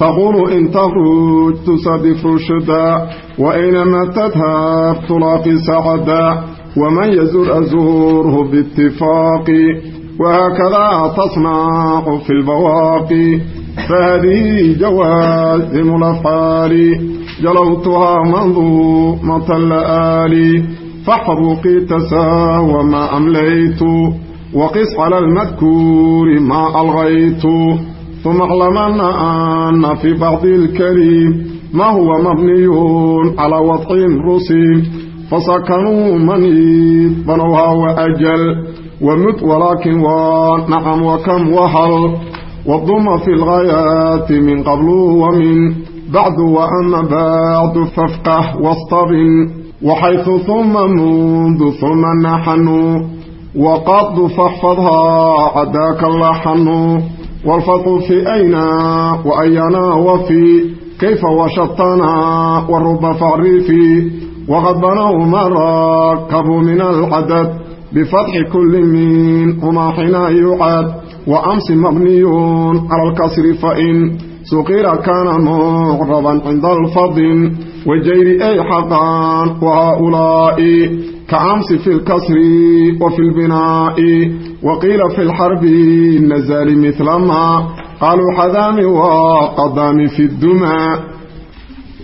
تقول إن تخرج تصدف رشدا وإنما تذهب تلاقي سعدا ومن يزور أزوره باتفاق وهكذا تصنع في البواقي فهذه جوازم الأفعال جلوتها منظومة اللآلي فحروقي تساوى ما أمليت وقس على المذكور ما ألغيت ثم اعلمن أن في بعض الكريم ما هو مبني على وضع رسيم فسكنوا منيت بنوها وأجل ومت ولكن ونعم وكم وهل والضم في الغايات من قبل ومن بعد وأما بعد فافقه واصطبن وحيث ثم منذ ثم نحن وقد فاحفظها عداك اللحن والفضل في أين وأينا وفي كيف وشطنا والرب فعرفي وقد بنوا ما ركبوا من العدد بفتح كل منهما حين يعاد وأمس مبني على الكسر فإن سقير كان معربا عند الفضل وجير أي حقا وهؤلاء كأمس في الكسر وفي البناء waqiila fi lxarbi nazali milamaa qaaluu xadaami waa qadaami fi dumaa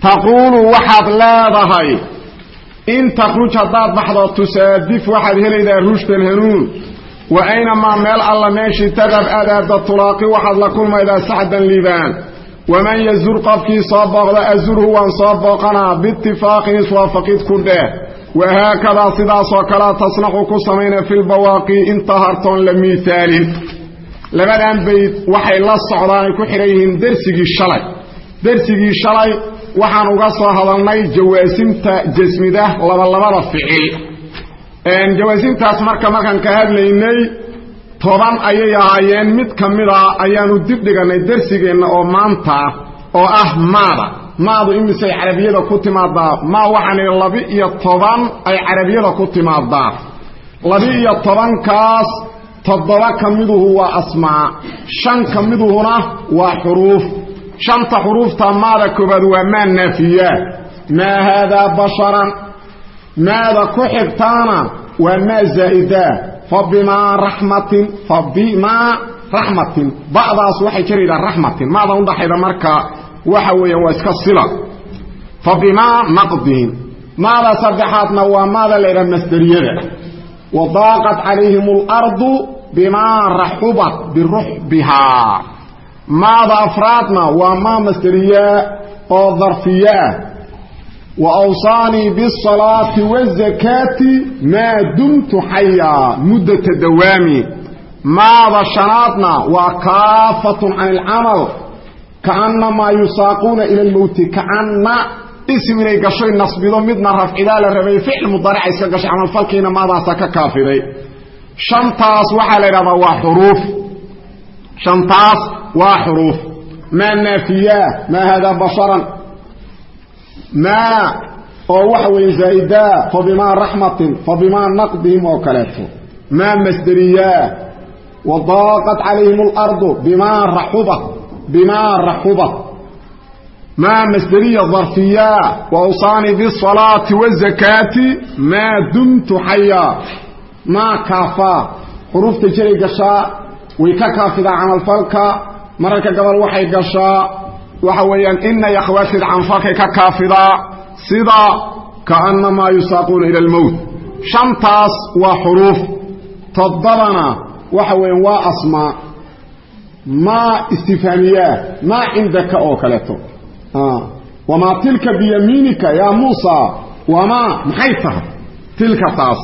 taquulu waxaad leedahay in takhruj haddaad baxdo tusaadif waxaad helaydaa rushdan hanuun wa aynamaa meel alla meeshii tadab adaada tulaaqi waxaad la kulmaydaa saxdan liibaan waman yazur qofkii soo booqda azurhu waan soo booqanaa biitifaaqi iswaafaqid wahaakadaa sidaasoo kalea tasnacu ku samayna fi lbawaaqi inta hartoon la miihaalin labadan bayd waxay la socdaanay ku xidhan yihiin dersigii shalay dersigii shalay waxaan uga soo hadalnay jawaasimta jasmida labalabada ficil jawaasimtaas marka markaan ka hadlaynay toban ayay ahaayeen mid ka mid a ayaanu dib dhiganay oo maanta oo ah maada maadu imisay carabiyada ku timaadaa maa waxaan idhi laba-iyo toban ay carabiyada ku timaadaa laba-iyo tobankaas toddoba ka miduhu waa asmaa shan ka miduhuna waa xuruuf. Shanta xuruufta maada koobaad waa maa naafiyaa maa haadaa basharan? Maada ku xigtaana waa maa zaa'idaa fa bimaa raxmatin fa bimaa raxmatin. Ba'daas waxay jaraydaa raxmatin. Maada udhaxayda marka waxa weeyaan waa iska sila. Fa bimaa naqdihim maada saddexaadna waa maada laydhaha masderiyada wadaaqat calayhim alardu bimaa raxubat biruxbihaa maada afraadna waa maa masderiyaa oo darfiyaah wa awsaanii biasalaati waazakaati maa dumtu xayaa muddata dawaami maada shanaadna waa kaafatun can ilcamal kaannamaa yusaaquuna ila lmowti kaanna isim inay gashoy nasbido midna rafcidaa la rabay ficil mudaarica iska gashay camalfalkiina maadaasa ka kaafiday shantaas waxaa la yidhahdaa waa xuruuf shantaas waa xuruuf maa naafiyaa maa haadaa basharan maa oo waxa weeye zaa'idaa fa bimaa raxmatin fa bimaa naqdihim oo kaleeto maa masderiyaa wadaaqat calayhim alardu bimaa raxubat raxubat maa masderiya darfiyaa wa awsaanii bisalaati wazakaati maa dumtu xayaa maa kaafaa xuruufta jiray gashaa way ka kaafidaa camalfalka mararka gobol waxay gashaa waxa weeyaan ina akhwaatid camalfalkay ka kaafidaa sida kaannamaa yusaaquuna ila almowt shantaas waa xuruuf toddobana waxa weeyaan waa asmaa maa istifhaamiyaa maa cindaka oo kaleeto. Wamaa tilka biyamiinika yaa muusa? Wamaa maxay tahay? Tilka taas.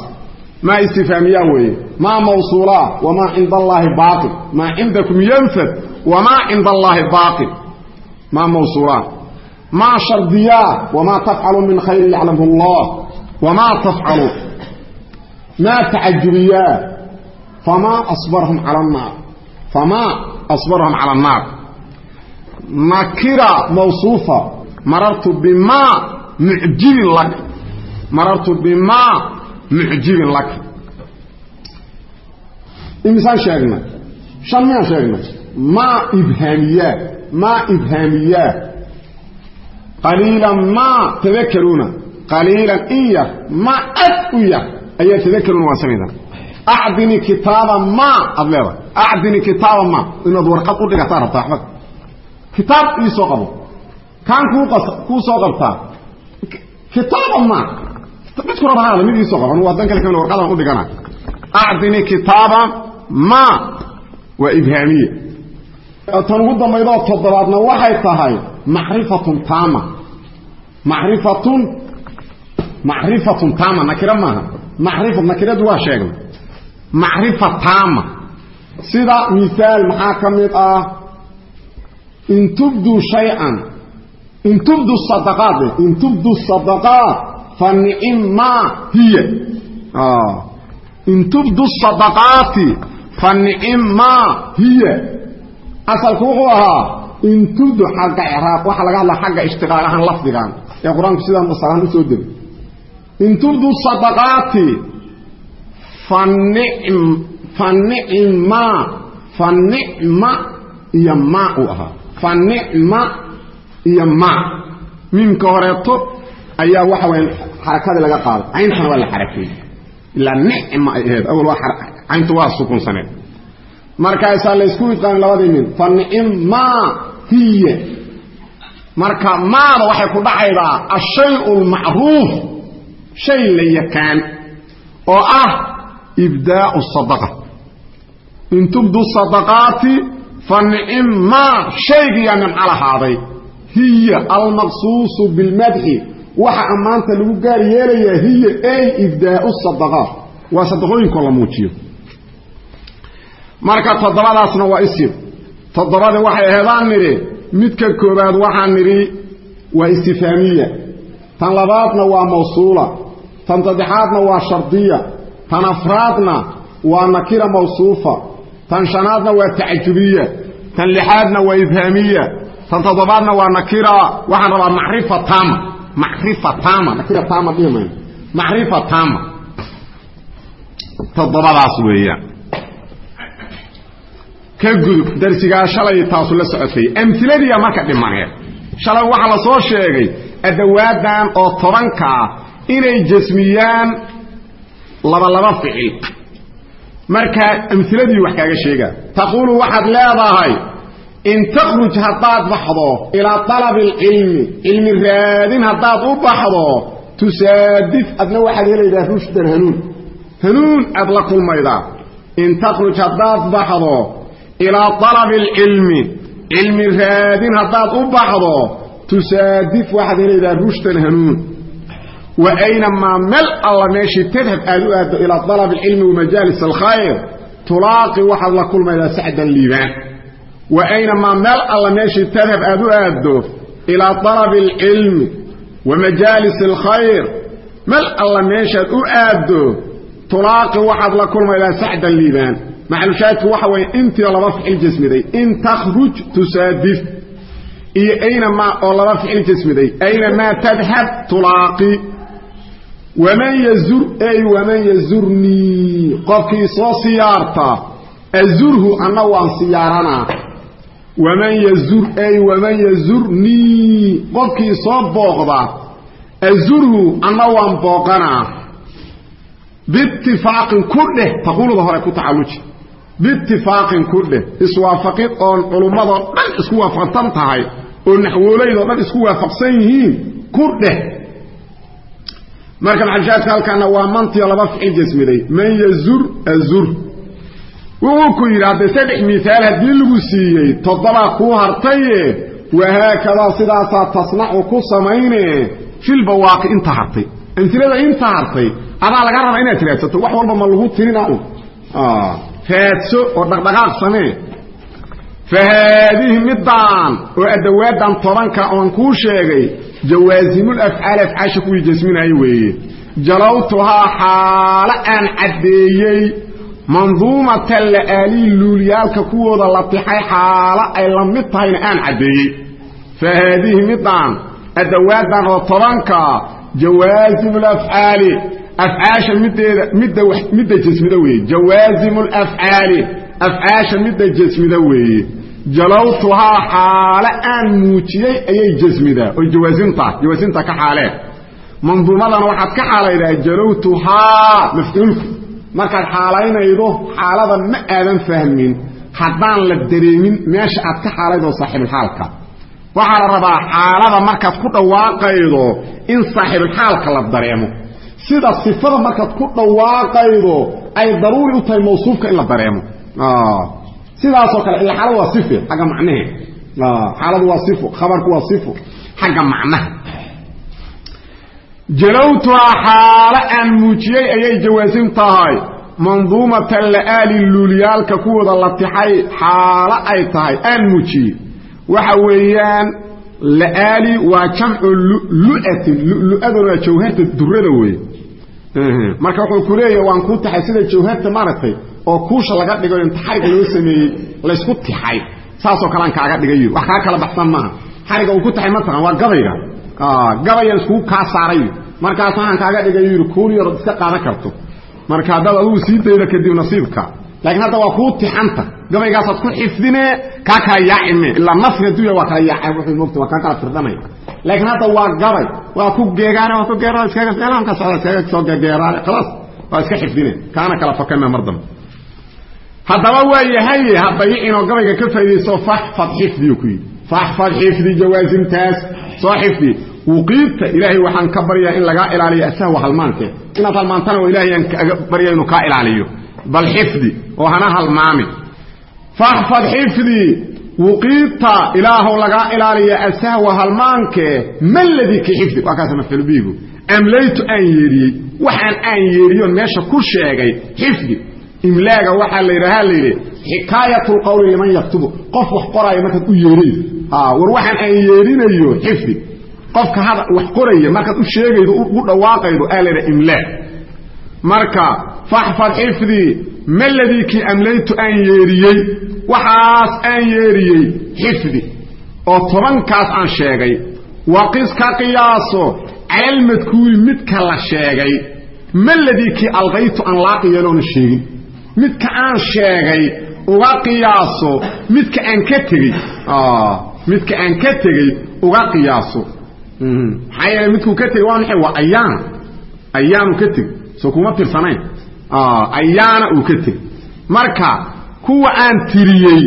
Maa istifaamiyaa weeye. Maa mawsuulaa? Wamaa cinda allaahi baaqi? Maa cindakum yanfad? Wamaa cinda allaahi baaqi? Maa mawsuulaa. Maa shardiyaa? Wamaa tafcalu min khayrin yaclamhu allah? Wamaa tafcalu? Maa tacajubiyaa famaa asbarhum cala annaar famaa asbarhum cala annaar nakira mawsuufa marartu bimaa mucjibin laka marartu bimaa mucjibin laka imisaan sheegnay shan miyaan sheegnay maa ibhaamiyaa maa ibhaamiyaa qaliilan maa tadakaruuna qaliilan in yar ma ad u yar ayaa tadakaruuna waan samaydaa acdini kitaaba ma aad leedahay acdini kitaaba ma inaad warqad u dhigataa rabtaa axmed kitaab ii soo qabo kaan kuu soo qabtaa kitaaba ma midku raba haada mid ii soo qabo anugu hadan kale ka mid warqadan u dhigana acdini kitaaba ma waa ibhaamiye tan ugu dambaydoo toddobaadna waxay tahay macrifatun taama macrifatun macrifatun taama nakira maaha macrifa nakiradu waa sheegnay macrifa taama sida miaal maxaa ka mid ah? In tubduu shay-an in tubdu sadaqaat in tubdu sadaqaat fa nicim maa hiya. In tubdu sadaqaati fa nicim maa hiya. Asalku wuxuu ahaa in tubdu xagga icraaq waxaa laga hadlaa xagga ishtiqaaq ahaan lafdigan ee qur'aanku sidaan masalaan u soo degay in tubdu sadaqaati fa nicm fa nicma fa nicma iyo maa uu ahaa fa nicma iyo maa miimka horeeto ayaa waxa waya xarakadii laga qaaday. Cayntana waa la xarakeeyey ilaa nicma ay ahayd. Awal waa cayntu waa sukunsaneed markaasaa laysku idqaamay labadii min fa nicma hiya. Marka maada waxay ku dhacaydaa ashay lmacruuf shay la yaqaan oo ah ibdaau sadaqa in tubdu sadaqaati fa nicim maa shaygiyaa nimco lahaaday hiya almaqsuusu bilmadxi waxa ammaanta lagu gaar yeelayaa hiya ay ibdaau sadaqaat waa sadaqooyinkoo la muujiyo marka toddobadaasna waa isim toddobadii waxay aheedaan nidhi midka koobaad waxaan nidhi waa istifaamiya tan labaadna waa mawsuula tan saddexaadna waa shardiya tan afraadna waa nakira mawsuufa. Tan shanaadna waa tacajubiya tan lixaadna waa ibhaamiya tan toddobaadna waa nakira. Waxaan rabaa macrifa taama macrifa taama nakira taama dhihi mayno macrifa taama toddobadaas weeyaan. Ka gudub darsigaa shalay taasu la socotay. Amiladiiya marka dhimaneed shalay waxaa la soo sheegay adawaadan oo tobanka ah inay jasmiyaan labalaba ficil. Markaa amiladii wax kaaga sheegaa taquulu waxaad leedahay in takhruj haddaad baxdo ilaa alabi alcilmi cilmi raadin haddaad u baxdo tusaadif adna waxaad helaydaa rushdan hanuun. Hanuun aad la kulmaydaa. In takhruj haddaad baxdo ilaa alabi alcilmi cilmi raadin haddaad u baxdo tusaadif waxaad helaydaa rushdan hanuun alla meeshii tadhab aad u aaddo ilaa alabi alcilmi wamajaalis alkhayr tulaaqi waxaad la kulmaydaa sacdan liibaan. Wa aynamaa meel alla meeshii tadhab aad u aaddo ilaa alabi alcilmi wa majaalis alkhayr. Mel alla meeshaad u aaddo tulaaqi waxaad la kulmaydaa sacdan liibaan. Maxalushaahidku waxa weeye intii laba ficil jasmiday in takhruj tusaadif. Iyo aynamaa oo laba ficil jasmiday aynamaa tadhab tulaaqi waman yazur ey waman yazurnii qofkii soo siyaarta azurhu anna waan siyaaranaa waman yazur ey waman yazurnii qofkii soo booqda azurhu anna waan booqanaa biitifaaqin ku dheh taquuluda hore ku tacalluji biitifaaqin ku dheh iswaafaqid oon culummadoo dhan isku waafaqsan tahay oo naxwoolaydoo dhan isku waafaqsan yihiin ku dheh marka maxalshaadka halkaana waa mantiyo laba ficil jasmiday man yazur azur. Wuxuu ku yidhi hadday saddex miaal haddii lagu siiyey toddobaa kuu hartaye wahaakadaa sidaasaa tasnacu ku samayne filbawaaqi inta hartay. Amilada inta hartay adaa laga rabaa inaad raadsato wax walba ma lagu tirina un oo dhaqdhaqaaq samee fa haadihi midaan oo adawaadan tobanka oon kuu sheegay jawaasimul afcaal afcaasha kuwii jasminayo weeye jalawtuhaa xaalo aan caddeeyey manduumata la'aalii luuliyaalka kuwooda la tixay xaalo ay la mid tahayna aan caddeeyey fa haadihi midaan adawaadan oo tobanka jawaasim lafcaali afcaasha mideeda midda midda afcaasha midda jasmida weeye. Jalawtuhaa xaale aan muujiyey ayay jasmidaa oy jawaasimta jawaasimta ka xaaleen manduumadana waxaad ka xaalaydaa jalawtuhaa mafcuulku. Markaad xaalaynaydo xaalada ma aadan fahmin. Haddaan la dareemin meesha aad ka xaalaydoo saaxiibulxaalka waxaa la rabaa xaalada markaad ku dhawaaqaydo in saaxiibulxaalka la dareemo. Sida sifada markaad ku dhawaaqaydo ay daruuri u tahay mawsuufka in la dareemo sidaasoo kale ila xaaladu waa sife xagga macnahe. Xaaladu waa sifo khabarku waa sifo xagga macnaha. Jalawtuhaa xaalo aan muujiyey ayay jawaasim tahay. Manduumata la'aali luuliyaalka kuwooda la tixay xaalo ay tahay aan muujiyey. Waxa weeyaan la'aali waa jamcu lu'atin lu'aduna waa jawharta durada weeye marka wuxuu ku leeyahay waan kuu taxay sida jawharta maaragtay oo kuusha laga dhigo inta xariga loo sameeyey laysku tixay saasoo kalean kaaga dhigay wax kaa kala baxsan maaha. Xariga uu ku taxay mataqan waa gabayga. Gabayaan iskugu kaa saaray. Markaas waxaan kaaga dhigay yidhi kuul yarood iska qaadan karto. Marka haddaad adigu sii dayda kadib nasiibka laakiin hadda waa kuu tixanta. Gabaygaasaad ku xifdine kaa kala yaacime. Ilaa nafri adduunya waa kala yaaca wuxuu mogta waa kaa kala firdhanaya laakiin hadda waa gabay waa ku geegaane waa ku geeraale iskaga seelaanka socda iskaga soo gegeeraale khalaas waa iska xifdine. Kaana kala fakana mar dambe haddaba waa yahaye ha dayicinoo gabayga ka faaidayso faxfad xifdiyu ku yidhi. Faxfad xifdi jawaasimtaas soo xifdi. Wuqiibta ilaahay waxaan ka baryaa in lagaa ilaaliyo asahwa halmaankeed inaad halmaantana bal xifdi oo hana halmaami faxfad xifdi wuqiibta ilaahow lagaa ilaaliya asahwa halmaankee maladii ka xifdi? Waa kaas mafcuulbiigu amlaytu aan yeedhiyey waxaan aan yeedhiyoon meesha ku sheegay xifdi. Imlaaga waxaa la yidhaha la yidhi xikaayat lqowli liman yaktubu. Qof wax qoraayo markaad u yeedhaydo war waxaan aan yeedhinayo xifdi. Qofka hada wax qoraya markaad u sheegaydo u dhawaaqaydo aa la yidhaha imlaag. Marka faxfad xifdii maladii kii amlaytu aan yeedhiyey waxaas aan yeedhiyey xifdi oo tobankaas aan sheegay. Waqis ka qiyaaso calalmadkuuri midka la sheegay. Maladii kii alqaytu aan laaqi yeeloona sheegin? Midka aan sheegay uga qiyaaso midka aan ka tegey. Midka aan ka tegey uga qiyaaso. Maxaa yeele midkuu ka tegey waa maxay? Waa ayaan ka tegey. Soo ayaana uu ka tegey. Marka kuwa aan tiriyey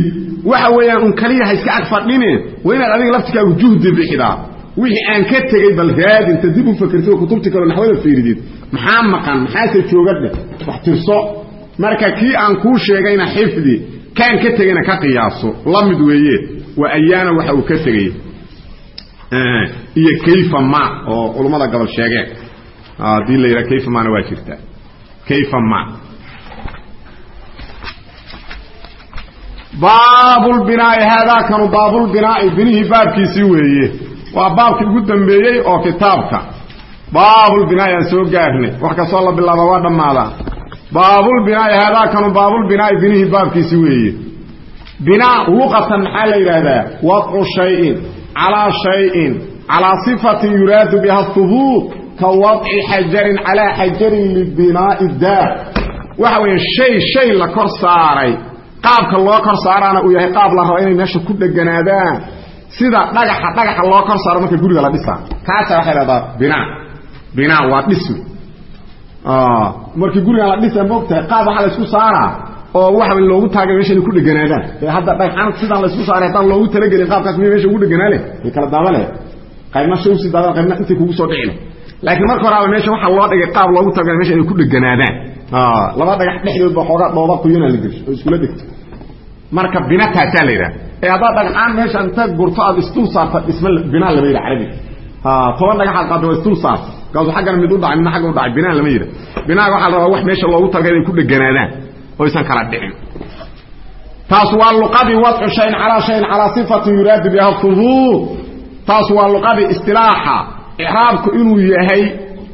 waxa weeyaan un kaliya ha iska ag fadhine waa inaad adiga laftikaagu juhdi bixidaa wixii aan ka tegey bal raadinta dib u fakertay oo kutubti kaleo naxwada fiiridid maxaa maqan? Maxaase jooga wax tirso. Marka kii aan kuu sheegayna xifdi kaan ka tegayna ka qiyaaso. La mid weeye waa ayaana waxa uu ka tegey. Iyo kayfa ma oo culummada gobol sheegeen. Haddii la yidhaha kayfa maana waa jirtaa kayfa ma baabulbinaa'i haadaakanu baabulbinaa'i binihii baabkiisii weeye waa baabkii ugu dambeeyey oo kitaabka baabulbinaa'i aan soo gaarnay wax kastoo la bilaaba waa dhammaadaa baabulbinaa'i haadaakanu baabulbinaa'i binihii baabkiisii weeye binaa luqatan maxaa la yidhaahdaa wadcu shayin calaa shayin calaa sifatin yuraadu biha hubuut ka wadci xajarin calaa xajarin libinaa'i daar waxa weeye shay shay la kor saaray. Qaabka loo kor saaraana uu yahay qaab la rabo inay meesha ku dheganaadaan. Sida dhagaxa dhagaxa loo kor saaro marka guriga la dhisaa. Kaasa waxay dhahdaa binaa. Binaa waa dhismi. Markii guriga la dhisa moogtahay qaab waxaa laysku saaraa oo waxa loogu taagay meesha inay ku dheganaadaan. Ee hadda dhagxaan sidaan laysku saaray haddaan loogu talagelin qaabkaas miya meesha ugu dheganaa leh way kala daaba leh qaybna shay u sii daadaan qaybna intay kugu soo dhici leh laakiin marka horaaba meesha waxaa loo dhigay qaab loogu talagalay meesha inay ku dheganaadaan laba dhagax dhexdoodba xoogaa dhooba kuyana la gesho oo iskula degto marka bina taasaa la yidhaha ee haddaad dhagxaan meesha inta gurto aad isdul saarta dhisma binaa lama yidhaha carabiga toban dhagaxaad qaadda waa isdul saarta. Markaasuu xaggana mid u dhacay midna agga u dhacay binaan lama yidha binaaga waxaa la rabaa wax meesha loogu talagay inay ku dheganaadaan oo aysan kala dhicin. Taas waa luqadii wadcu shayin calaa shayin calaa sifatin yuraadu biha hubuur taas waa luqadii istilaaxa icraabku inuu yahay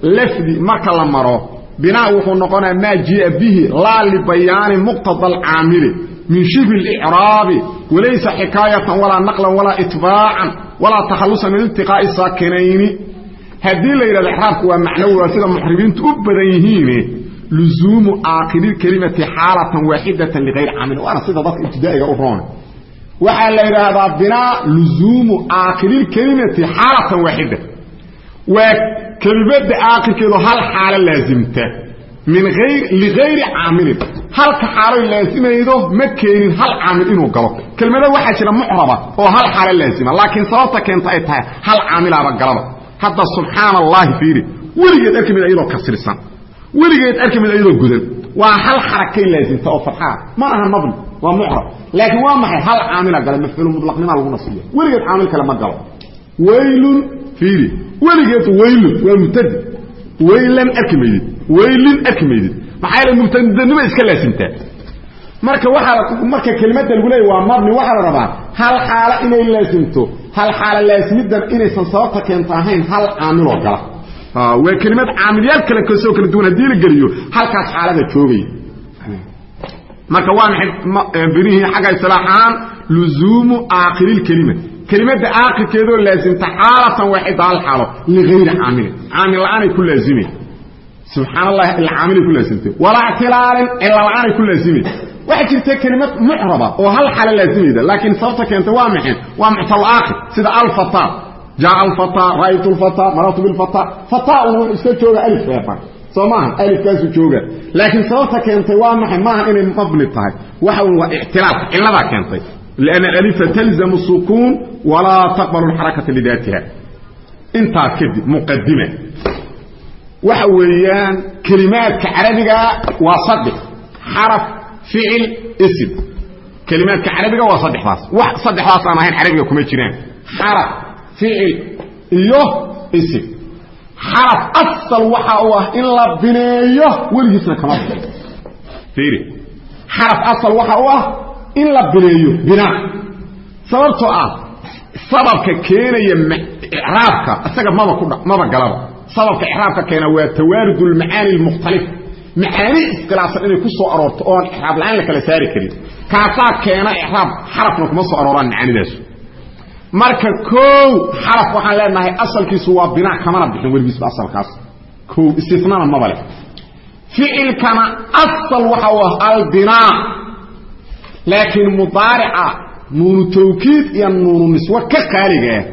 lafdi marka la maro binaa wuxuu noqonaya maa jiia bihi laa libayaani muqtada alcaamili min shibhi اlicraabi walaysa xikaayatan walaa naqlan walaa itbaacan walaa takhalusan min iltiqaa'i saakinayni. Haddii la yidhahdo icraabku waa macnawi waa sida muxribiintu u badan yihiine luzuumu aakhirilkelimati xaalatan waaxidatan ligayri caamil waana sida dadka ibtidaa'iga u roona waxaa la yidhaahdaa binaa luzuumu aakhiriilkelimati xaalatan waaxida waa kelimada aakhirkeedu hal xaalo laasimta ligayri caamilin. Halka xaaloy laasimaydo ma keenin hal caamil inuu galo. Kelmada waxaa jira mucraba oo hal xaalo laasima laakiin sababta keenta ay tahay hal caamilaaba galaba. Hadda subxaana allahi fiiri weligeed arki mid iyadoo kasrisan weligeed arki mid iyadoo gudan. Waa hal xarakay laasimta oo fatxaa ma aha mabni waa mucrab. Laakiin waa maxay? Hal caamila gala mafcuulu mutlaqnimaa lagu nasiya weligeed caamil kale ma galo waylun fiiri. Weligeed waylun waa mubtadi. Waylan arki maydid waylin arki maydid maxaa yeele mubtadinimo iska laasimtaa? Marka waxaa marka kelimada lagu leeya waa mabni. Waxaa la rabaa hal xaalo inay laasimto hal xaalo laasimidan inaysan sababta keenta ahayn hal caamiloo gala. Waa kelimad caamilyaal kale ka soo kala duwan haddii la geliyo halkaas xaalada joogaya marka waa maxay binihii xagga isilaaxahaan luzuumu aakhiriilkelima kelimada aakhirkeedoo laasimta xaalatan waaxida hal xaalo ligayri caamilin. Caamil la'aanay ku laazimay subxaan allah ilcaamilay ku laasimtay. Walaa ictilaalin cilla la'aanay ku laasimay waxaa jirta kelimad mucraba oo hal xaalo laazimayda laakiin sababta keenta waa maxay waa muctal aakhir sida alfata jaa alfata ra'aytu lfata marartu bilfata fata uu iska jooga alif reeban soo maaha alifkaasu jooga. Laakiin sababta keentay waa maxay maaha inay mabni tahay. Waxa waa ictilaalka cilladaa keentay لأن الألف تلزم السكون ولا تقبل الحركة لذاتها انت كده مقدمة وحويان كلمات كعربية وصدق حرف فعل اسم كلمات كعربية وصدق خلاص صدق خلاص أنا هين عربية كما يجرين حرف فعل إيوه اسم حرف أصل وحاوه إلا بنيه والجسم كما فيري حرف أصل وحاوه in la bineeyo binaa sababtoo ah sababka keenaya icraabka isaga maba ku maba galaba. Sababka icraabka keena waa tawaarud almacaani almukhtalifa macaani iskhilaafsan inay ku soo aroorto oon icraab la'aan la kala saari karin. Kaasaa keena icraab xarafna kuma soo arooraan macaanidaas marka kow xaraf waxaan leenahay asalkiisu waa binaa kamana bixin weligiisba asalkaas. Kow istinana maba leh. Ficilkana asal waxa u ah albinaa laakiin mudaarica nuunu tawkiid iyo nuunu niswe ka khaaligaah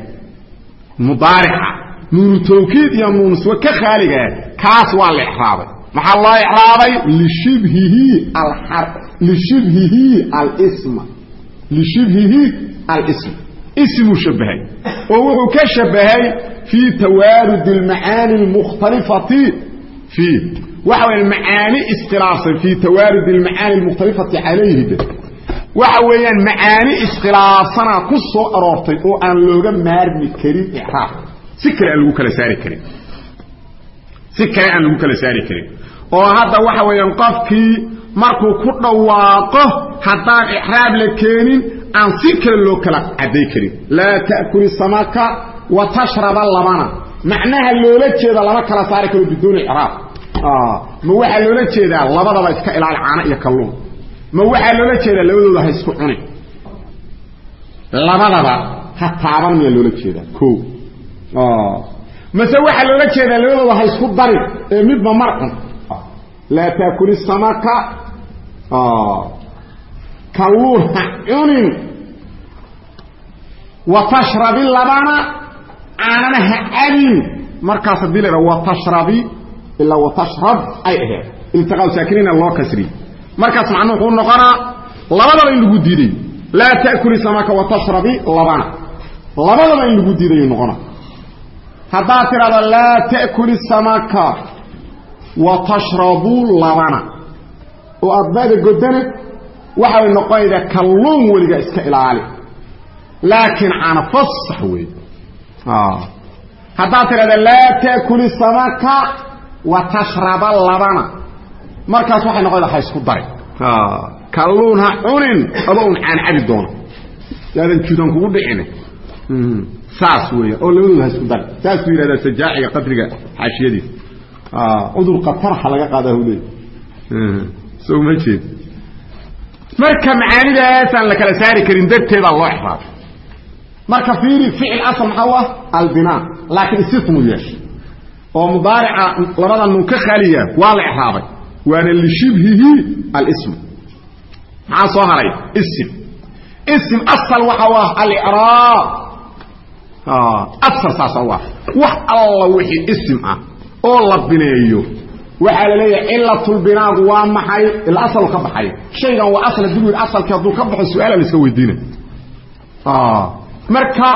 mudaarica nuunu tawkiid iyo nuunu niswe ka khaaligaah kaas waa la icraabay maxaa loo icraabay lishibhihi lishibhihi alisma lishibhihi alism. Ismuu shabahay oo wuxuu ka shabahay fii tawaarudi almacaani almukhtalifati fii. Waxa weya macaani iskhilaafsan fii tawaarudi almacaani almukhtalifati calayhi waxa weeyaan macaani iskhilaafsana ku soo aroortay oo aan looga maarmi karin icraab si kale aan lagu kala saari karin. Si kale aan lagu kala saari karin. Oo hadda waxa weeyaan qofkii markuu ku dhawaaqo haddaan icraab la keenin aan si kale loo kala cadday karin. Laa ta'kuli samaka wa tashraba labana. Macnaha loola jeeda lama kala saari karo biduuni icraab ma waxaa loola jeedaa labadaba iska ilaali caano iyo kalluun ma waxaa loola jeedaa labadooda ha isku cuni. Labadaba ha taaban miyaa loola jeedaa? O mase waxaa loola jeedaa labadooda ha isku darin ee midba mar cun. Laa taakuli samaka. Kalluun ha cunin. Wa tashrabi labana caanana ha cabin markaas haddii la wa tashrabi ilaa wa tashrab ay aheed iltiqaa saakiniina loo kasriy markaas macnuu wuxuu noqonaa labadaba in lagu diiday. Laa ta'kuli samaka wa tashrabi labana. Labadaba in lagu diidayu noqona. Haddaad tidhahdo laa ta'kuli samaka wa tashrabuu labana. Oo adbada godana waxay noqonaydaa kalluun weliga iska ilaali. Laakiin caana fasax wey haddaad tidhahda laa taakuli samaka wa tashraba labana markaas waxay noqon ha isku darin kalluun ha cunin adoo un caan cabi doono. Yaadan judan kugu dhicin saas weya oo labadooda ha isku darin saasuu yidhahdaa sajaaciga qadriga xaashiyadiisa cudur qatarxa laga qaadaa hu leey so ma jeed. Marka macaanidaasaan la kala saari karin darteedaa loo exraabay marka fiiri ficil asal maxaa u ah? Albinaa. Laakiin isifmu yeeshay oo mudaarica labada nun ka khaliya waa la exraabay waana lishibhihi alism maxaa soo haray? Isim isim asal waxa u ah alicraab asal saasa u ah wax alla wixii isim ah oo la bineeyo. Waxaa la leeyahay cilatulbinaagu waa maxay? Ila asal ka baxay. Shaygan waa asal haduu yidhi asalkii hadduu ka baxo su'aala la iska weydiina marka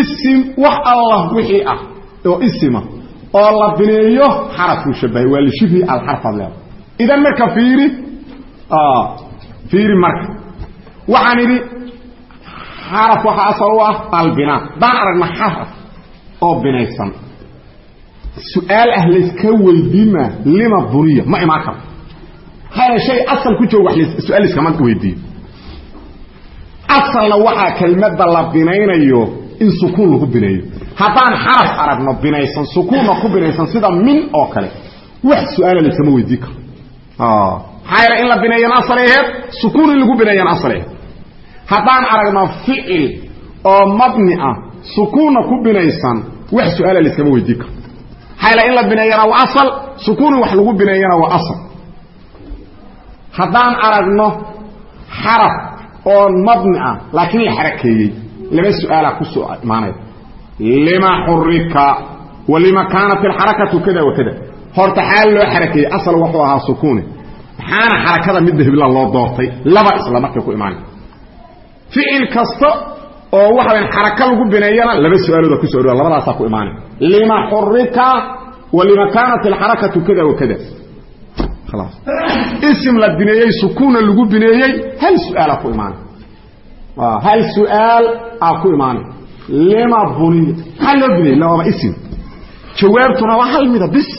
isim wax allah wixii ah oo isima oo la bineeyo xarafkuu shabahay waa lishibhi alxarfaad leeda idan marka fiiri fiiri marka. Waxaan idhi xaraf waxaa asal u ah albinaa daan aragna xaraf oo binaysan. Su'aal ah layska weydiima lima buniya ma imaan karto haya shay asal ku jooga su'aal iskama weydiiyo asalna waxaa kelmadda la binaynayo in sukuun lagu bineeyo haddaan xaraf aragno binaysan sukuunna ku binaysan sida min oo kale wax su'aala layskama weydiin karo maxaa yeele in la bineeyana asalay aheed sukuun in lagu bineeyana asalay aheed haddaan aragno ficil oo mabni ah sukuunna ku binaysan wax su'aala layskama weydiin karo maxaa in la bineeyana waa asal sukuun in wax lagu bineeyana waa asal. Haddaan aragno xaraf oo mabni ah laakiin la xarakeeyey laba su'aalaa ku soo imaanaya lima xurika wa lima kaanat alxarakatu kada wa kada horta xaal loo xarakeeyey asal wuxuu ahaa sukuune maxaana xarakada midda hibla loo doortay? Laba isla markay ku imaanaya ficil kasta oo waxa weyan xaraka lagu bineeyana laba su'aalooda ku soo dhawaa labadaasaa ku imaanaya lima xurika wa lima kaanat alxarakatu kada wa kada. Khalaas isim la bineeyey sukuuna lagu bineeyey hal su'aala ku imaanay hal su'aal aa ku imaanay lima buniya maxaa loo bineeyey? Lababa isim. Jawaabtuna waa hal mida bis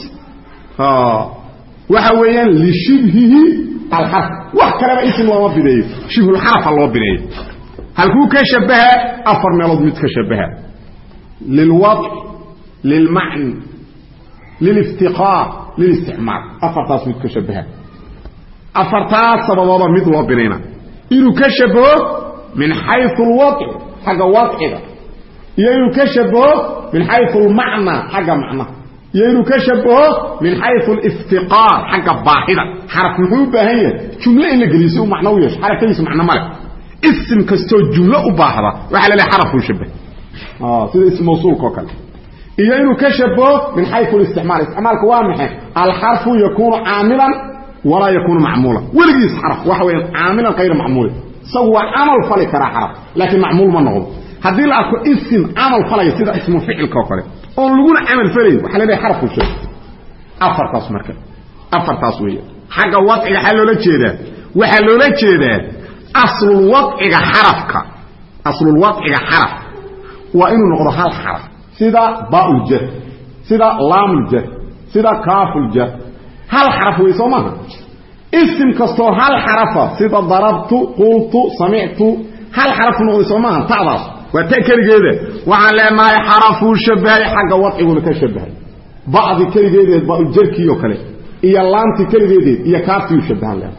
waxa weeyaan lishibhihi alxarf wax kaleba isim looma bineeyo shibhulxarafa loo bineeyo halkuu ka shabaha afar meelood mid ka shabaha. Lilwadc lilmacni liliftiqaar lilisticmaal. Afartaas mid ka shabaha. Afartaas sababooba mid loo binayna inuu ka shabaho min xayu alwadci xagga wadciga. Iyo inuu ka shabaho min xayu almacnaa xagga macnaha iyo inuu ka shabaho min xayu aliftiqaar xagga baahida. Xaraf muxuu u baahan yahay? Jumle in la geliyo si uu macno u yeesho. Xarafkadiisu macno male isim kastoo jumlo u baahda waxaa la lehay xarafkuu shabah sida ism mawsuulka oo kale. Iyo inuu ka shabaho min xayu listicmaal isticmaalka waa maxay? Alxarfu yakunu caamilan walaa yakunu macmuula weligiis xaraf waxa weya caamilan kayra macmuulin isagu waa camal fali karaa xaraf laakiin macmuul ma noqdo haddii la arko isim camal falaya sida ismu ficilka oo kale oon laguna camal falayn waxaa la lehay xarafku shabah afartaas marka. Afartaas weeye. Xagga wadciga xaa loola jeedaa waxaa loola jeedaa aslulwadciga xarafka. Aslulwadciga xaraf. Waa inuu noqdo hal xaraf. Sida baauljar sida laamuljar sida kaafuljar hal xaraf wey soo maaha isim kastoo hal xarafa sida darabtu qultu samictu hal xarafu noqday soo maaha ta'daas waa ta keligeeda waxaan leenahay xarafuu shabahay xagga wadciguna ka shabahay bacdi keligeedeed baauljarkii oo kale. Iyo laamtii keligeedeed iyo kaaftiiu shabahan leh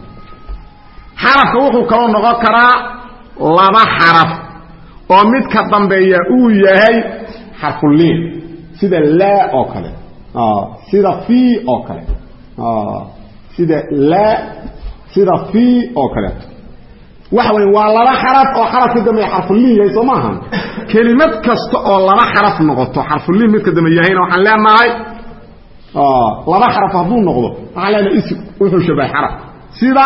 xarafka wuxuu kaloo noqon karaa laba xaraf oo mid ka dambeeya uu yahay xarfuliin sida laa oo kale. Sida fii oo kale. Sida laa sida fii oo kaleeto waxa wey waa laba xaraf oo xaraf ka dambeeya xarfuliin yahay soo maaha kelimad kasta oo laba xaraf noqoto xarfuliin mid ka dambeey yahayna waxaan leenahay laba xaraf hadduu noqdo waxaan leenahay ism wuxuu shabahay xaraf. Sida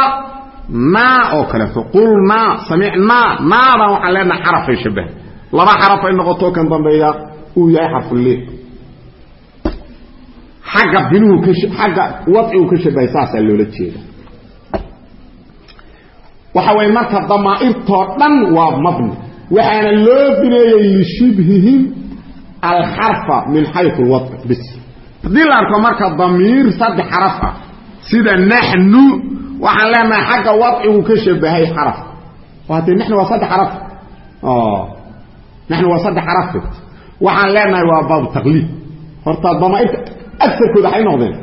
naa oo kaleeto qulnaa samicnaa naadan waxaan leenahay xarafay shabahay laba xaraf ay noqoto kan dambeeya uu yahay xarfuliin xagga binuhu xagga wadcigu ka shabahay saasaa loola jeeda waxa weye marka damaa'irtoo dhan waa mabni. Waxaana loo bineeyey lishibhihim alxarfa min xayu lwadci bis. Haddii la arko marka damiir saddex xaraf ah sida naxnu waxaan leenahay xagga wadcigu ka shabahay xaraf. Waate naxnu waa saddex xaraf? Naxnu waa saddex xaraf waxaan leenahay waa baabu taqliid. Horta damaairta agarkooda waxay noqdeen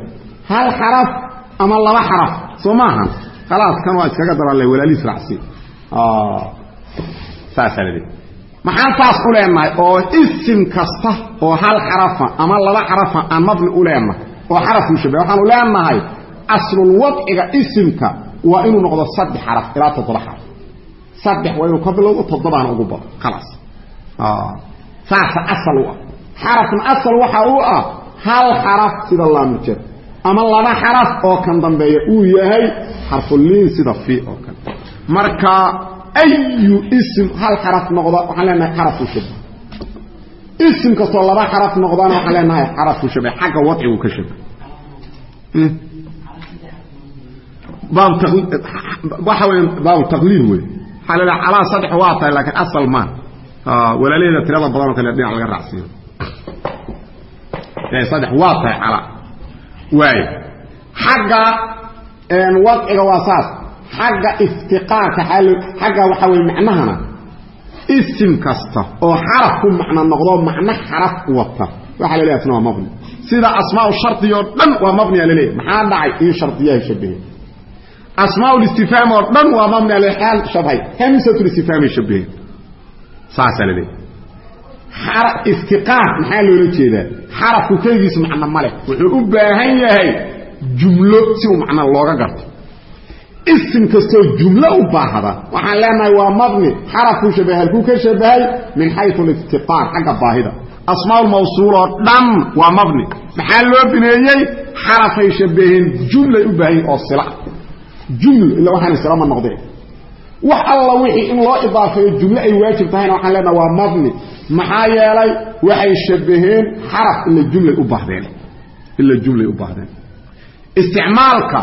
hal xaraf ama laba xaraf soo maahan khalaas kan waa iskaga daballe walaalihiis raacsi. Saasaa la maxaan saas u leenahay oo isim kasta oo hal xarafa ama laba xarafa aan mabni u leenahay oo xarafkuu shabahay waxaanu leenahay aslulwadciga isimka waa inuu noqdo saddex xaraf ilaa toddoba xaraf. Saddex waa inuu ka bilowdo toddobaana ugu bado khalaas saasa asal u ah. Xarafna asal waxa u ah hal xaraf sida laamujad ama laba xaraf oo kan dambeeya uu yahay xarfuliin sida fi oo kale marka ayu ism hal xaraf noqda waxaan leenahay xarafku shabahay ism kastoo laba xaraf noqdana waxaan leenahay xarafku shabahay xagga wadcigu ka shabahay baab waxa wey baabu taqliid wey waxaa la calaa saddex waa tahay laakiin asal maan. Walaalaheeda tirada badan oo kale dhinac laga raacsiiyo. Saddex waa tahay calaa waayo xagga wadciga waa saas. Xagga iftiqaarka xagga waxaa weye macnahana isim kasta oo xaraf ku macno noqdo macno xaraf wata. Waxaa la leeyahay asna waa mabni. Sida asmaa shardi oo dhan waa mabniya laleeyahy maxaa dhacay? In shardiyahay shabahe asmaa listifhaam oo dhan waa mabni alxaal shabhay. Hamsatulistifhaamay shabaheen saasaa laleeyahy iftiqaar maxaa loola jeedaa? Xarafku keligiis macno ma leh. Wuxuu u baahan yahay jumlo si uu macno looga garto. Isim kastoo jumlo u baahda waxaan leenahay waa mabni xarafkuu shabahay halkuu ka shabahay min xayu liftiqaar xagga baahida. Asmaa mawsuul oo dhan waa mabni maxaa loo bineeyey? Xarafay shabaheen jumlay u baahan yihiin oo sila. Juml ila waxaan sila ma noqdeen wax alla wixii in loo idaafeeyo jumlo ay waajib tahayna waxaan leenahay waa mabni. Maxaa yeelay waxay shabaheen xaraf ila jumlay u baahdeen. Ila jumlay u baahdeen. Isticmaalka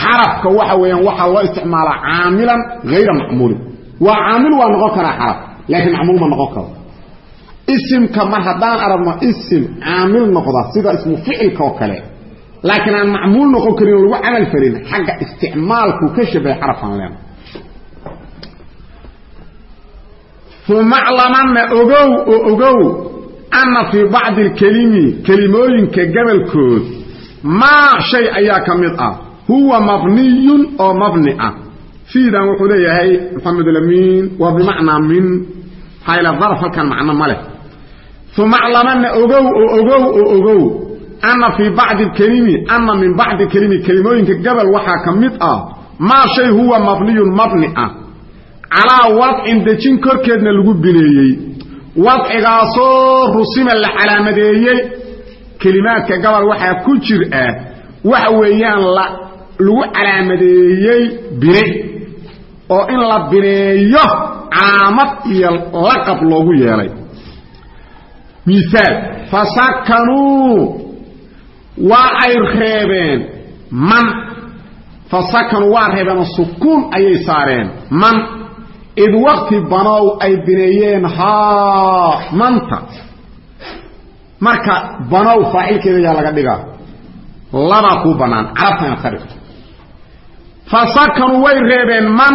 xarafka waxa weeyaan waxaa loo isticmaalaa caamilan hayra macmuulin. Waa caamil waa noqon karaa xaraf laakiin macmuul ma noqon karo. Isimka mar haddaan aragno isim caamil noqda sida ismu ficilka oo kale laakiin aan macmuul noqon karin oo lagu camal falin xagga isticmaalku ka shabahay xarafaan leena uma aclamanna ogow oo ogow anna fii bacdi alkelimi kelimooyinka gabalkood maa shay ayaa ka mid ah. Huwa mabniyun oo mabni ah. Fiidan wuxuu leeyahay maxamed lamiin waa bimacnaa min hayla darf halkan macno ma leh. Uma aclamanna ogow oo ogow oo ogow anna fii bacdi alkelimi anna min bacdi kelimi kelimooyinka gabal waxaa ka mid ah. Maa shay huwa mabniyun mabni ah calaa wadcin dejin korkeedna lagu bineeyey. Wadcigaasoo rusima la calaamadeeyey. Kelimaadka gabal waxaa ku jir ah waxa weeyaan lagu calaamadeeyey bine. Oo in la bineeyo calaamad iyo laqab loogu yeelay. Miaal fasakanuu waa ay reebeen man. Fasakanuu waa reebeen oo sukuun ayay saareen man id wakti banow ay bineeyeen haa manta. Marka banow faacilkeeda yaa laga dhigaa. Labaa kuu bannaan carabta inaad ka dhigto fasakanuu way reebeen man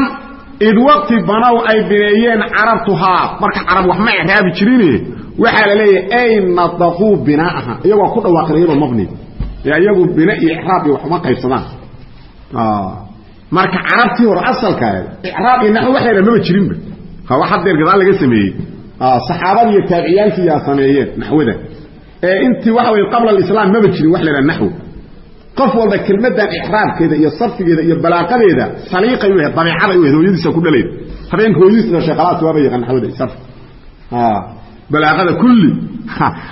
id wakti banow ay bineeyeen carabtu haa marka carab wax ma icraabi jirine waxaa la leeyahay ay nadaquu binaaha iyagoo ku dhawaaqeen iyadoo mabni. Ee iyagu bina iyo icraab iyo wax uma qaybsadaan marka carabtii hore asalkaa icraab iyo naxwi wax la maba jirinba wax hadeer gadaal laga sameeyey. Saxaabadii iyo taabiciyaalkii yaa sameeyeen naxwada. Ee intii waxa weye qabla alislaam maba jirin wax la yhaha naxw. Qof walba kelmadan ixraabkeeda iyo sarfigeeda iyo balaaqadeeda saliiqay u ahayd dabeecaday u ahayd hooyadiisa ku dhalayd habeenka hooyadiisa dhashay khalaas waaba yaqaan naxwada sarf. Balaaqada kulli.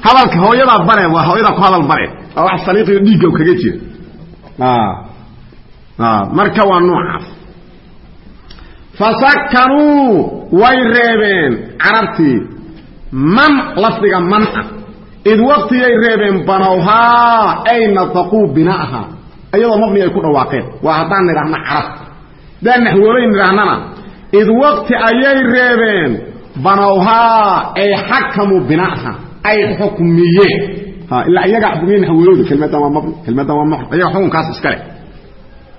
Hadalka hooyadaa bare waa hooyadaa ku hadal bare waa wax saliiqiyo dhiigga kaga jira marka waa noocaas fasakanuu way reebeen carabtii. Man lafdiga man ah. Id waktigay reebeen banowhaa ay nataquu binaaha iyadoo mabni ay ku dhawaaqeen. Waa haddaan nidhaahna carab. Haddaan naxwoolay nidhaahnana. Id wakti ayay reebeen banowhaa ay xakamuu binaaha ay xukmiyeen ilaa iyagaa xukmiyeen naxweyooda kelmadan waa mabni. Kelmadan waa muxram iyaga xukunkaas iska leh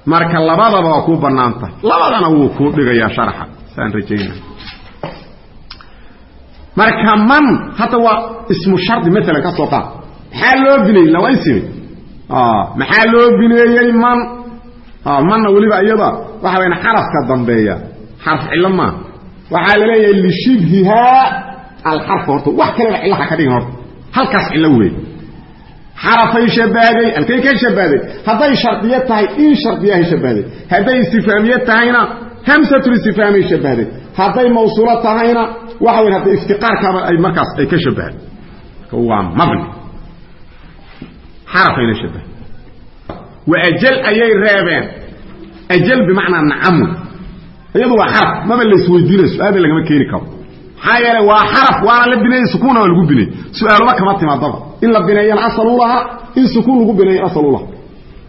marka labadaba waa kuu bannaan tahay labadana wuu kuu dhigayaa sharaxa. Saan rajayna. Marka man hadda waa ismu shardi maalan ka soo qaad. Maxaa loo bineeyey laba ismi. Maxaa loo bineeyey man? Manna weliba iyada waxa wayaan xarafka dambeeya. Xarf cillo maaha waxaa la leeyahay lishibhihaa alxarfa horta. Wax kaleba cillaha ka dhigin horta. Halkaas cillo weey xarafay shabahday halkay ka shabahday hadday shardiye tahay in shardiyahay shabahday hadday istifaamiye tahayna hamsatul istifaamay shabahday hadday mawsuulo tahayna waxa weyn hadda iftiqaarkaaba ay markaas ay ka shabahay. Waa mabni. Xarafayna shabahay. Wa ajal ayay reebeen. Ajal bimacnaa nacamu iyadu waa xaraf maba laisweydiina su'aalba lagama keeni karo maxaa yeele waa xaraf waana la bineeyey sukuuna waa lagu bineeyey su'aaluba kama timaadaba. In la bineeyana asal u lahaa in sukuun lagu bineeyo asal u lahaa.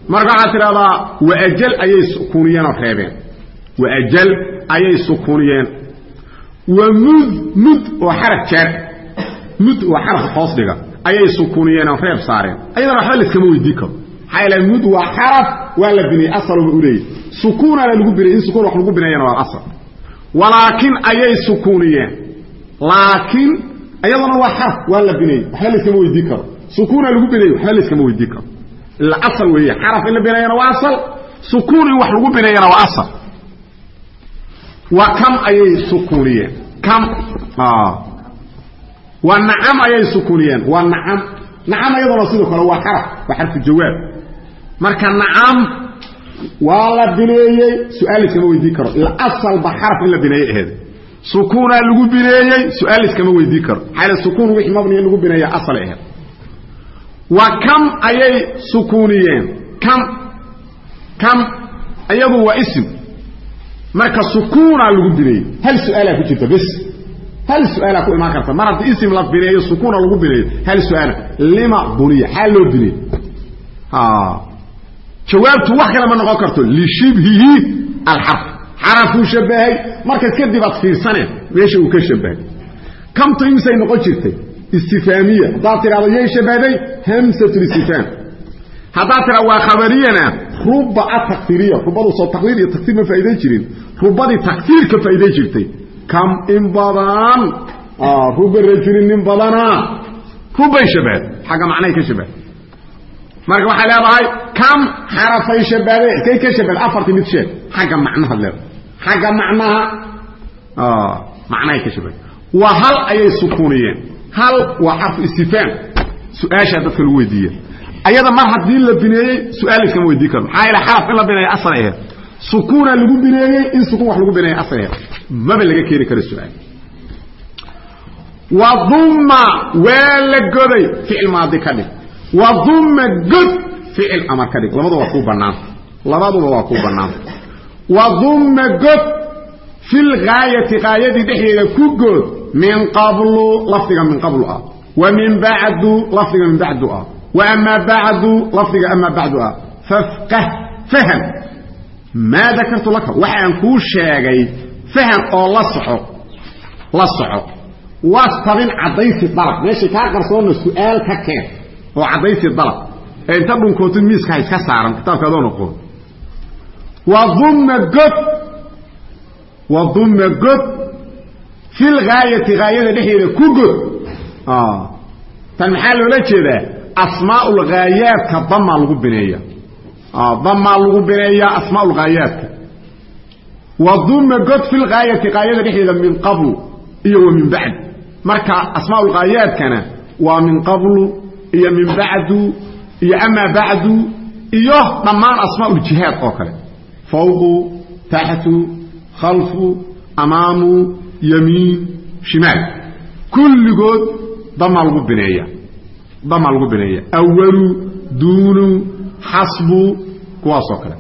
Marka waxaad tidhahdaa waajal ayay sukuuniyeenoo reebeen. Waajal ayay sukuuniyeen. Wa mud mud oo xaraf jaar mud oo xaraf hoos dhiga ayay sukuuniyeenoo reeb saareen. Ayadana waxba layskama weydii karo. Maxaa yeele mud waa xaraf waa la bineeyey asaluba u leeyahy lagu bineeyey in sukuun wax lagu bineeyana waa asal. Walaakin ayay sukuuniyeen laakiin iyaduna waa xarf waa la bineeyey waxba layskama weydii karo. Sukuuna lagu bineeyey waxba layskama weydii karo. Ila asal weeye xaraf in la bineeyana waa asal. Sukuun in wax lagu bineeyana waa asal. Wa kam ayay sukuuniyeen. Kam wa nacam ayay sukuuniyeen. Waa nacam. Nacam iyaduna sidoo kale waa xaraf waa xarfu jawaab. Marka nacam waa la bineeyey su'aal layskama weydii karo. Ila asalba xaraf in la bineeyey aheed sukuunaa lagu bineeyey su'aal iskama weydii karo. Xaal sukuun wixii mabniga lagu bineeya asal aheed. Wa kam ayay sukuuniyeen? Kam kam iyadu waa isim. Marka sukuunaa lagu bineeyey hal su'aalaa ku jirta bes. Hal su'aalaa ku imaan karta. Mar haddii isim la bineeyo sukuuna lagu bineeyo hal su'aala. Lima buniya xaa loo bineeyey. Jawaabtu wax kale ma noqon karto. Lishibhihi alxarf xarafuu shabahay markaas kadib aad fiirsaneen meesha uu ka shabahay kamtu imsay noqon jirtay istifaamiya. Haddaad tidhahdo yay shabahday hamsatulistifaam haddaad tidhahdo waa khabariyana ruba atakiriya rubadu soo takriir iyo taktiir ma faa'iday jirin. Rubadii taktiir ka faa'iday jirtay. Kam in badan. Ruba rajulin nin badana. Rubay shabahay xagga macnahay ka shabahay marka waxay leedahay kam xarafay shabahday kay ka shabahday afartii mid sheeg. Xagga macnahaad leedahay xagga macnaha? Macnahay ka shabahay waa hal ayay sukuuniyeen. Hal waa xarfu istifaam su'aashaa dadka lagu weydiiya ayada mar haddii la bineeyey su'aal iskama weydii karo maxaa yeele xaraf in la bineeyo asal aheed. Sukuuna lagu bineeyey in sukuun wax lagu bineeyo asal aheed. Maba laga keeni karo su'aal. Wa dumma waa la goday ficil maadi ka dhig. Wa dumma god ficil amar ka dhig. Labaduba waa kuu bannaanta labaduba waa kuu bannaanta wa dumma god fil gaayati gaayadii dhexdeeda ku good min qablu lafdiga min qablu ah. Wa min bacdu lafdiga min bacdu ah. Wa amaa bacdu lafdiga amaa bacdu ah. Fafqah faham maa dakartu laka waxaan kuu sheegay faham oo la soco la soco. Wastabin caddaysi dalab meeshay kaa qarsoonna su'aal ka keen oo caddaysi dalab ee inta dhunkootid miiska ha iska saaran kitaabka adoo noqon wa dumma god. Wa dumma god. Fil gaayati gaayada dhexdeeda ku god. Tan maxaa loola jeedaa? Asmaa'ul gaayaadka damaa lagu bineeya. Damaa lagu bineeyaa asmaa'ul gaayaadka wa dumma god fil gaayati gaayada dhexdeeda min qablu iyo wa min bacd marka gaayaadkana waa min qablu iyo min bacdu iyo amaa bacdu iyo dhammaan asmaa'ul jihaad oo kale fawqu taxtu khalfu amaamu yamiin shimaal kulligood damaa lagu bineeya damaa lagu bineeya awalu duunu xasbu kuwaasoo kale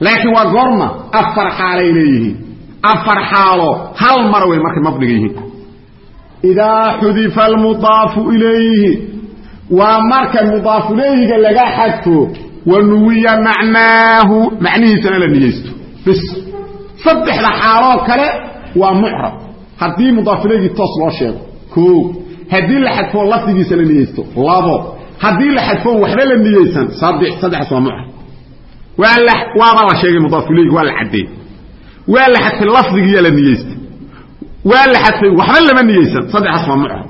laakiin waa goorma afar xaalay leeyihiin afar xaalo hal mar way markay mabniga yihiin idaa xudifa almudaafu ilayhi waa marka mudaafu laga xadfo wa nuwiya macnaahu macnihiisana la niyeysto bis saddexda xaaloo kale waa mucrab haddii mudaaf ilayhigii toos loo sheego o haddii la xadfoon lafdigiisa la niyeysto labo haddii la xadfoon waxba la niyeysan saddex saddexaas waa mucrab waaba la sheegay mudaafulayhi waa la caddeey waa la xadfay lafdigiiya la niyeystay waa la xadfay waxba lama niyeysan saddexaas waa mucrab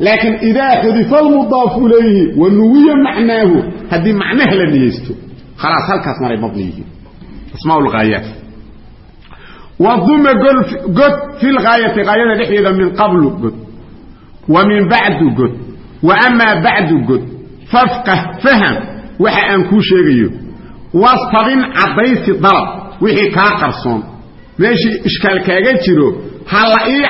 laakiin idaa xudifa almudaafu ilayhi wa nuwiya macnaahu haddii macnaha la niyeysto khalaas halkaas maray mabni yihiin asmaa lghaayaat waduma god fi lgaayati gaayada dhexdeeda min qablu god wa min bacdu god wa amaa bacdu god fafqah faham waxa aan kuu sheegayo wastabin caddaysi dalab wixii kaa qarsoon meeshii ishkaal kaaga jiro ha la ii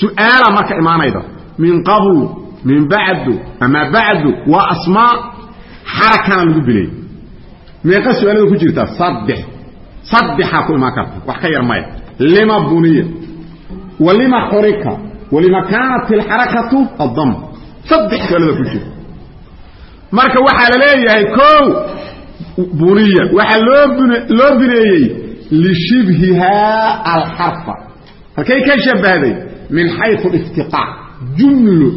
su'aala marka imaanayda min qablu min bacdu amaa bacdu waa asmaa xarakana lagu bileeyey. Meeqa su'aalada ku jirtaa saddex saddexaa ku imaan karta. Wax ka yar maya. Lima buniya. Wa lima xurika. Wa lima kaanat ilxarakatu addam saddex su'aalada ku jirta. Marka waxaa la leeyahay kow buniya. Waxaa loo bineeyey lishibhihaa alxarfa. Halkay ka shabahday min xayu liftiqaar jumlo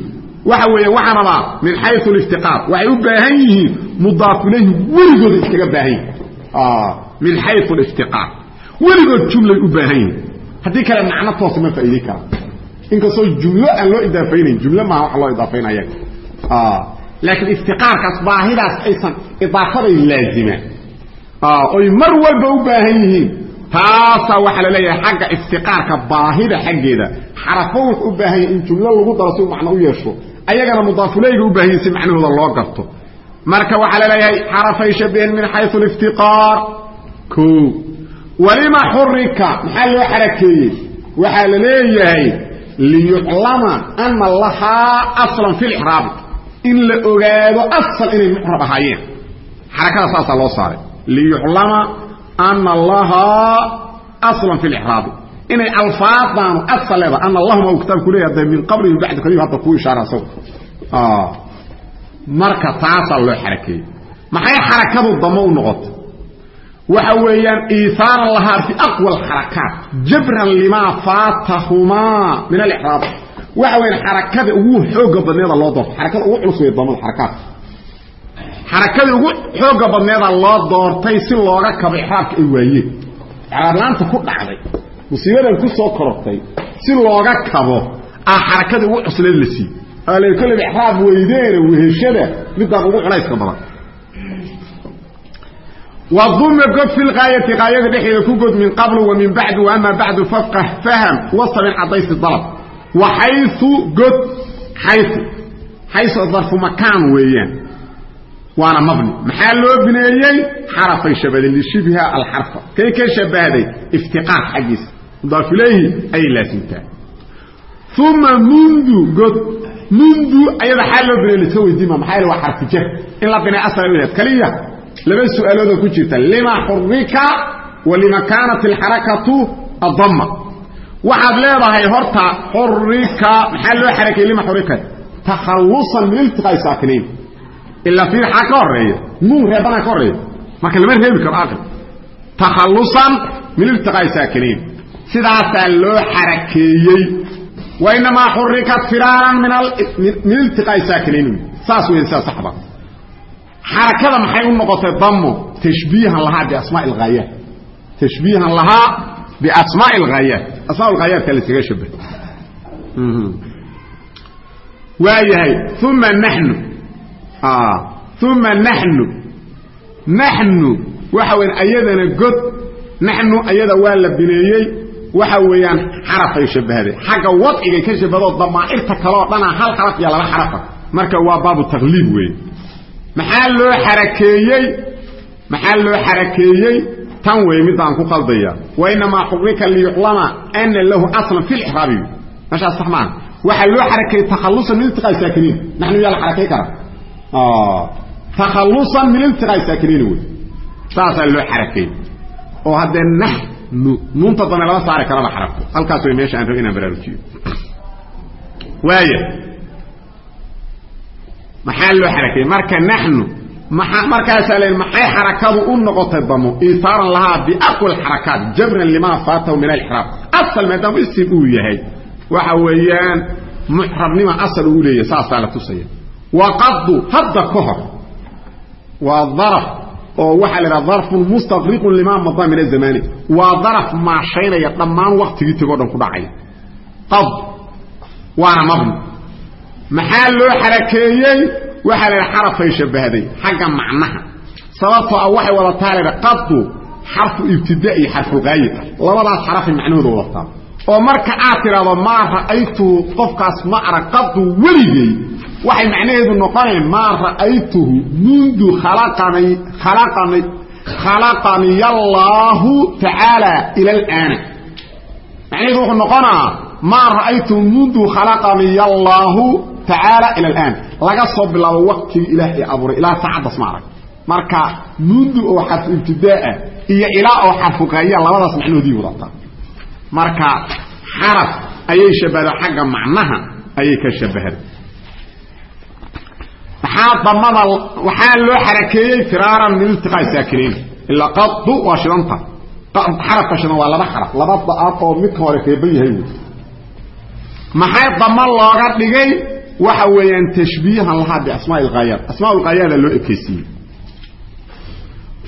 waxa weeye waxaan rabaa min xayu liftiqaar waxay u baahan yihiin mudaaf ilayhi weligooda iskaga baahan yihiin min xayu liftiqaar weligood jumlay u baahan yihiin haddii kale macno toosa ma faa'iidey kara inkastoo jumlo aan loo idaafaynayn jumlo maaha wax loo idaafaynaya laakiin iftiqaarkaas baahidaas aysan idaafaday laazimaan oy mar walba u baahan yihiin taasaa waxaa la leeyahay xagga iftiqaarka baahida xaggeeda. Xarafo wuxu u baahan yahi in jumlo lagu daro si macno u yeesho. Ayagana mudaafuleyga u baahan yahi si macnahooda loo garto. Marka waxaa la leeyahay xarafay shabehen min xayu liftiqaar o walima xurika maxaa loo xarakeeyey? Waxaa la leeyahay liyuclama ana lahaa aslan fi lixraabi in la ogaado asal inay mucrab ahaayeen. Xarakada saasaa loo saaray. Liyuclama ana lahaa aslan fi lixraabi inay alfaadaanu asal leedahay ana allahuma uu kitaabku leeyahay de min qabli min bacdi kaliyu hadda kuu ishaara isagu marka taasaa loo xarakeeyey maxay xarakadu damo u noqotay waxa weeyaan iisaaran lahaa fi aqwa alxarakaat jabran limaa faatahumaa min alixraab waxa weyaan xarakada ugu xooga badneeda loo doortay xarakada ugu culus wey damada xarakaadka xarakadii ugu xooga badneeda loo doortay si looga kabo ixraabka ay waayeen icraablaanta ku dhacday musiibadan ku soo korortay si looga kabo ah xarakadii ugu cusleed la siiyey. L kolleyba ixraab weydeene weheshada midaan ugu culayska badan. Wduma god fi lgaayati gaayada dhexeeda ku god min qablu wa min bacdu ama bacdu fafqah faham wastabin cadaysi dalab. Wa xayu god xayu xayu darfu makaan weeyaan waana mabni. Maxaa loo bineeyey? Xarafay shabaday lishibha alxarfa. Kay ka shabahday iftiqaar xaggiisa. Mudaaf ilayhi ayay laasimtaa uma mundu god mundu ayada xaa loo bineey liska weydiima maxaa waa xarfu jar. In la binay asal kaliya laba su'aalooda ku jirta. Lima xurika wa kaanat alxarakatu adama waxaad leedahay horta xurika maxaa loo xarakay lima xurika takhalusan min iltiqaa'i saakinayn ilaa fiir xaa ka horreeya nuun reebanaa ka horreeya marka lama reebi karo aqil takhalusan min saakinayn sidaasaa loo xarakeeyey wa inamaa xurikat firaaran min iltiqaa'i saakinayn saas weyn sidaa saxda xarakada maxay u noqotay damo tashbiihan lahaa biasmaa alghaayaat tashbiihan lahaa biasmaa alghaayaat asmaa alghaayaatkaa laskaga shabah waayahay uma naxnu uma naxnu naxnu waxa weyan ayadana god. Naxnu ayada waa la bineeyey. Waxa weeyaan xarafay shabahday xagga wadcigay ka shabahdo damaa'irta kaleoo dhanaa hal xaraf iyo laba xarafa. Marka waa baabu takliib weeye maxaa loo xarakeeyey? Maxaa loo xarakeeyey? Tan wey midaan ku qaldaya. Wa inamaa xurika liyuclama ana lahu aslan fi lixraabi meeshaas sax maaha waxaa loo xarakeeyey takhalusan min iltiqaa saakiniin. Naxnu yaa la xarakay kara takhalusan min iltiqaa saakiniin wey saasaa loo xarakeeyey oo haddee naxnu nuunta dambe lama saari karaba xarafto halkaas way meesha aan rab inaan baraarujiyo waaya maxaa loo xarakeeyey marka naxnu markaasaa l maxay xarakadu u noqotay damo iisaaran lahaa biaqwa alxarakaat jabran limaa faatahu min alixraab asal maadaama isim uu yahay waxa weeyaan mucrabnima asal ugu leeyahy saasaa la tusaya waqadu hadda ka hor. Waa daraf oo waxaa la idhaha darfun mustaqriqun limaa madaa min azamaani waa daraf maashaynaya dhammaan waktigii tegoo dhan ku dhacaya qad waana mabni. Maxaa loo xarakeeyey? Waxaa la idhaha xarafay shabbahday xagga macnaha. Sababtoo ah waxay wadataa la idha qadu xarfu ibtida iyo xarfulqaayid ah labadaas xarafay macnahooda wadataa. Oo marka aad tidhaahdo maa ra'aytuhu qofkaas ma arag qadu weligay waxay macnaheedu noqoneen maa ra'aytuhu mundu khalaqani khalaqani khalaqaniy allaahu tacaala ila alaana. Macnaheedu wuxuu noqonaa maa ra'aytuhu mundu khalaqaniy allaahu tacaala ila alaan laga soo bilaabo waqtigii ilaah ee abuuray ilaa saacaddaas ma arag marka mundu oo xarfu ibtidaaa iyo ilaa oo xarfu qaaya labadaas macnahoodii wadataa. Marka xaraf ayay shabbahda xagga macnaha ayay ka shabbahda maxaa damada waxaa loo xarakeeyey firaaran min iltiqaa saakinayn ilaa qadu waa shidanta xarafka shidan waa laba xaraf laba da'aad oo midka hore reeban yahay wey maxay dama looga dhigay? Waxa weeyaan tashbiihan lahaa biasmaai lqaayaat asmaa lqaayaada loo ekeysiiyey.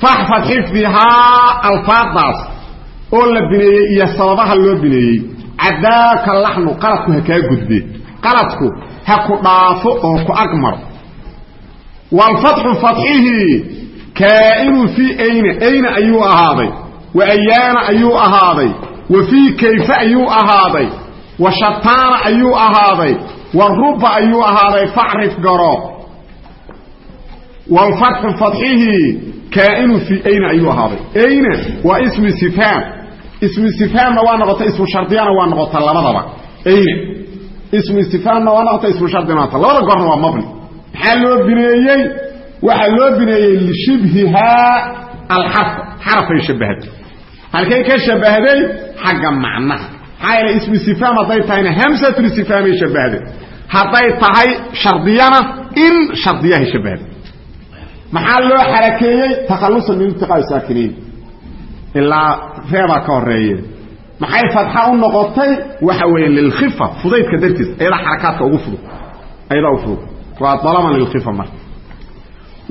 Faxfad xifdihaa alfaadaas oo la bineeyey iyo sababaha loo bineeyey. Cadaaka laxnu qaladku ha kaa gudbe qaladku ha ku dhaafo oo ku agmaro waalfatxu fatxihii kaa'inun fii ayna ayna ayuu ahaaday wa ayaana ayuu ahaaday wa fii kayfe ayuu ahaaday wa shataana ayuu ahaaday wa ruba ayuu ahaaday facrif garo waalfatxu fatxihii kaa'inun fii ayna ayuu ahaaday ayna waa ismu istifhaam ismu istifhaamna waa noqota ismu shardiyana waa noqota labadaba ayna ismu istifhaamna waa noqota ismu mabni maxaa loo bineeyey? Waxaa loo bineeyey lishibhihaa alxarfa xarafay shabbahday halkay ka shabbahday xagga macnaha. Maxaa yeele ismu istifhaam hadday tahayna hamsatul istifhaamay shabbahday hadday tahay shardiyana in shardiyahay shabbahday maxaa loo xarakeeyey? Takhallusan min iltiqaa'i saakiniin. Ilaa reebaa ka horeeye maxay fatxa u noqotay? Waxa weeye lilkhifa fudaydka dartiis ayadaa xarakaadka ugu fudud. Ayadaa u fudud waa dalaban lilkhifa marka.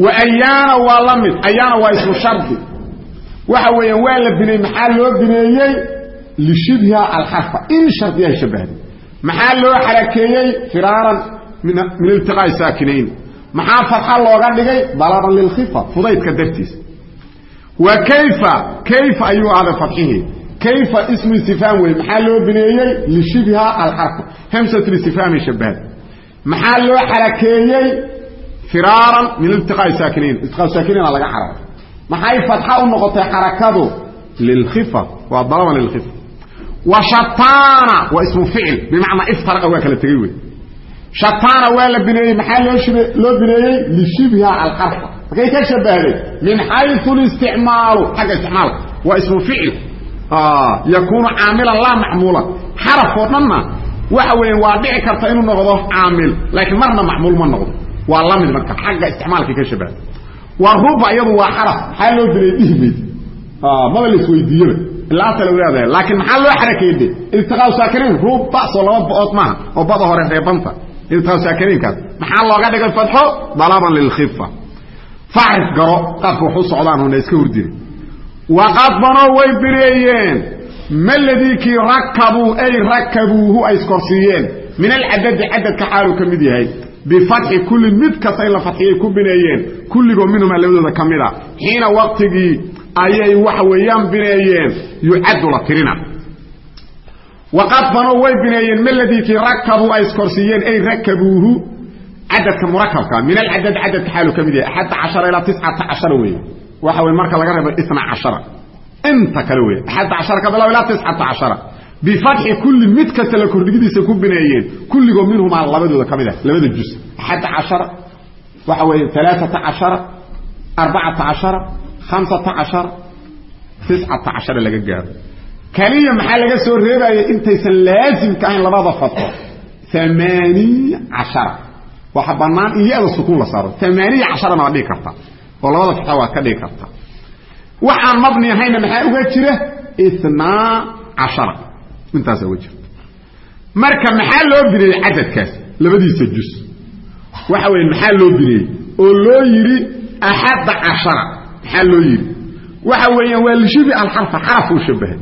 Wa ayaana waa la mid ayaana waa ismu shardi. Waxa weeyaan waa la bineeyey maxaa loo bineeyey? Lishibhiha alxarfa in shardiyahay shabbahday maxaa loo xarakeeyey? Firaaran min iltiqaa'i saakinayn maxaa fatxa looga dhigay? Dalaban lilkhifa fudaydka dartiis. Wa kayfa kayfa ayuu ahday fatxihii kayfa ismu istifhaam wey maxaa loo bineeyey? Lishibha alxarfa hamsatul istifhaamay shabbahday maxaa loo xarakeeyey firaaran min iltiqaa'i saakiniin. Iltiqaa saakiniina laga xararo maxay fatxa u noqotay xarakadu? Lilkhifa waa dalaban lilkhifa wa shataana. Waa ismu ficil. Bimacnaa iftaraqa waa kala tegey wey shataana waa la bineeyey. Maxaa loo bineeyey? Lishibha alxarfa markay ka shabbahday min xayu listicmaalu xagga isticmaalka. Waa ismu ficil. Yakuunu caamilan laa macmuulan xaraf oo dhanna waxa weya waa dhici karta inuu noqdo caamil laakiin marna macmuul ma noqdo. Waa la mid marka xagga isticmaalkay ka shabbahday waa ruba iyadu waa xaraf maxaa loo bineeyey dhihmayd maba la isweydiiyeba ilaa asal leedahay laakiin maxaa loo xarakeeyey de iltiqaa saakiriin ruba soo laba ba'ood maaha oo bada hore reebanta. Iltiqaa saakiriinkaas maxaa looga dhigay fatxo dalaban lilkhifa facrif garo qaabka wax u socdaan hona iska hurdire waqad banoo way bineeyeen maladii kii rakabuu ay rakabuuhu ay iskorsiiyeen? Min alcadadi cadadka xaaluu ka mid yahay. Bifatxi kullin mid kasta in la fatxiyay ku bineeyeen. Kulligoo minhumaa labadooda ka mid a. Xiina waqtigii ayay waxa weeyaan bineeyeen. Yucaddu la tirina. Waqad banoo way bineeyeen. Maladii kii rakabuu ay iskorsiiyeen ay rakabuuhu cadadka murakabka min alcadad cadadka xaaluu ka mid yahay. Axadda cashara ilaa tiscata cashara weeye. Waxa weye marka laga reebo isna cashara inta kale wey axadda cashara ka bilaab ilaa tiscata cashara. Bifatxi kulli mid kasta la kordhigidiisa ku bineeyeen kulligoo minhumaa labadooda ka mid ah labada jus axadda cashara waxa weeye alaaata cashara arbacata cashara hamsata cashara tiscata cashara laga gaaro. Kaliya maxaa laga soo reebaya intaysan laasimka ahayn labada fatxo amaaniya cashara. Waxa banaan in sukuun la saaro. Amaaniya casharana waa dhigi karta oo labada fatxa waa ka dhigi karta waxaan mabni ahayna maxaa uga jira? Inaa cashara intaasaa uga jirta marka maxaa loo bineeyey cadadkaas labadiisa jus waxa weeye maxaa loo bineeyey oo loo yidhi axadda cashara maxaa loo yidhi? Waxa weeyaan waa lishibi alxarfa xarafuu shabahay.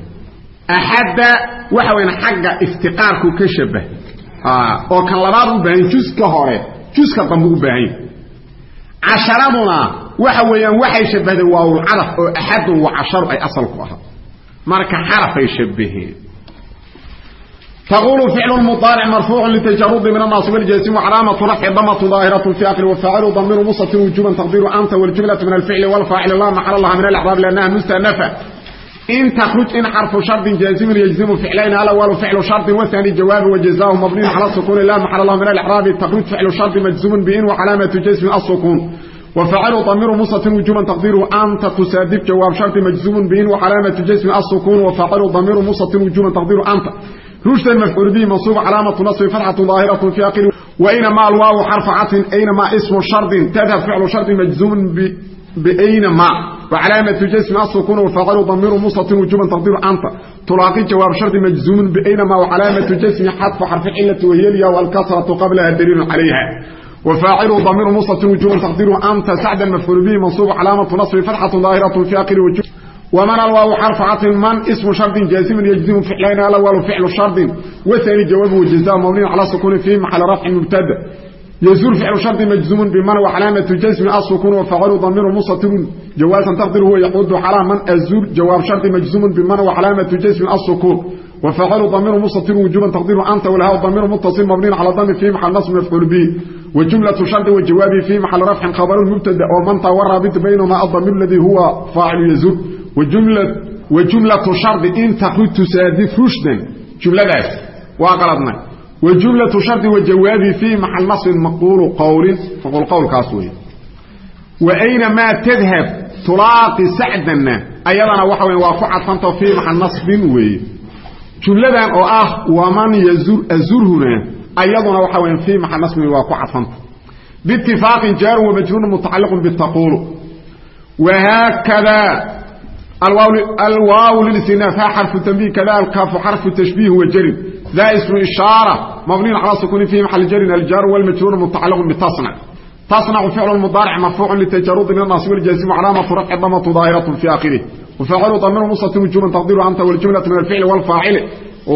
Axadda waxa weyan xagga iftiqaarku ka shabahay. Oo kan labaad u baahan juska hore juska dambe u baahan casharaduna waxa weeyaan waxay shabahday waawlcadaf oo axadun wa casharu ay asalku ahaa marka xarafay shabaheen تقول فعل مضارع مرفوع لتجرد من الناصب الجاسم وعلامة رفع ضمة ظاهرة في آخر وفاعل ضمير مستتر وجوبا تقدير أنت والجملة من الفعل والفاعل لا محل الله من الإعراب لأنها مستأنفة إن تخرج إن حرف شرط جازم يجزم فعلين الأول فعل شرط والثاني جواب وجزاء مبني على السكون لا محل الله من الإعراب تخرج فعل شرط مجزوم بإن وعلامة جزم السكون وفعل ضمير مستتر وجوبا تقدير أنت تصادف جواب شرط مجزوم بإن وعلامة جزم السكون وفعل ضمير مستتر وجوبا تقدير أنت رشد المفعول به منصوب علامة نصب فتحة ظاهرة في آخره وأينما الواو حرف عطف أينما اسم شرط تذهب فعل شرط مجزوم بأينما وعلامة جسم السكون وفعل ضمير مستتر وجوبا تقدير أنت تلاقي جواب شرط مجزوم بأينما وعلامة جسم حذف حرف علة وهي الياء والكسرة قبلها دليل عليها وفاعل ضمير مستتر وجوبا تقدير أنت سعد المفعول به منصوب علامة نصب فتحة ظاهرة في آخره وجوب ومن الواو حرف عطف من اسم شرط جازم يجزم فعلين الاول فعل شرط والثاني جواب وجزاء مبني على سكون في محل رفع مبتدا يزور فعل شرط مجزوم بمن وعلامه جزم السكون وفعل ضمير مستتر جوازا تقدر هو يعود على من ازور جواب شرط مجزوم بمن وعلامه جزم السكون وفعل ضمير مستتر وجوبا تقدير انت والهاء ضمير متصل مبني على ضم في محل نصب مفعول به وجمله شرط وجواب في محل رفع خبر مبتدا ومن تورى بينهما الضمير الذي هو فاعل يزور وجملة وجملة شرط إن تخرج تسادف رشدا جملة داس وقلبنا وجملة شرط وجواب في محل نصب مقول قول فقول قول كاسوي وأينما تذهب تلاقي سعدنا أيضا وحوي وافعت فانت في محل نصب وي جملة أو آه ومن يزور ayaduna waxa wya fii maxa nasbin waa ku cadfanta biitifaaqin jaarun wamajruurun mutacaliqun bitaqulu wahaakada alwaaw lilistinaa fa xarfu tanbih kada alkaafu xarfu tashbiih wajarin da ismu ishaara mabniyun calaa sukuuni fii maxali jarin aljaaru wlmajruuru mutacaliqun bitasnac. Tasnacu ficlu mudaaric marfuucu litajarudi min anaasib aljaasimu calaamatu rafci damatu daahiratu fi akhirih wafaacilu damiru nusatu wujuban taqdiru anta waljumlatu min alficli wاlfaacili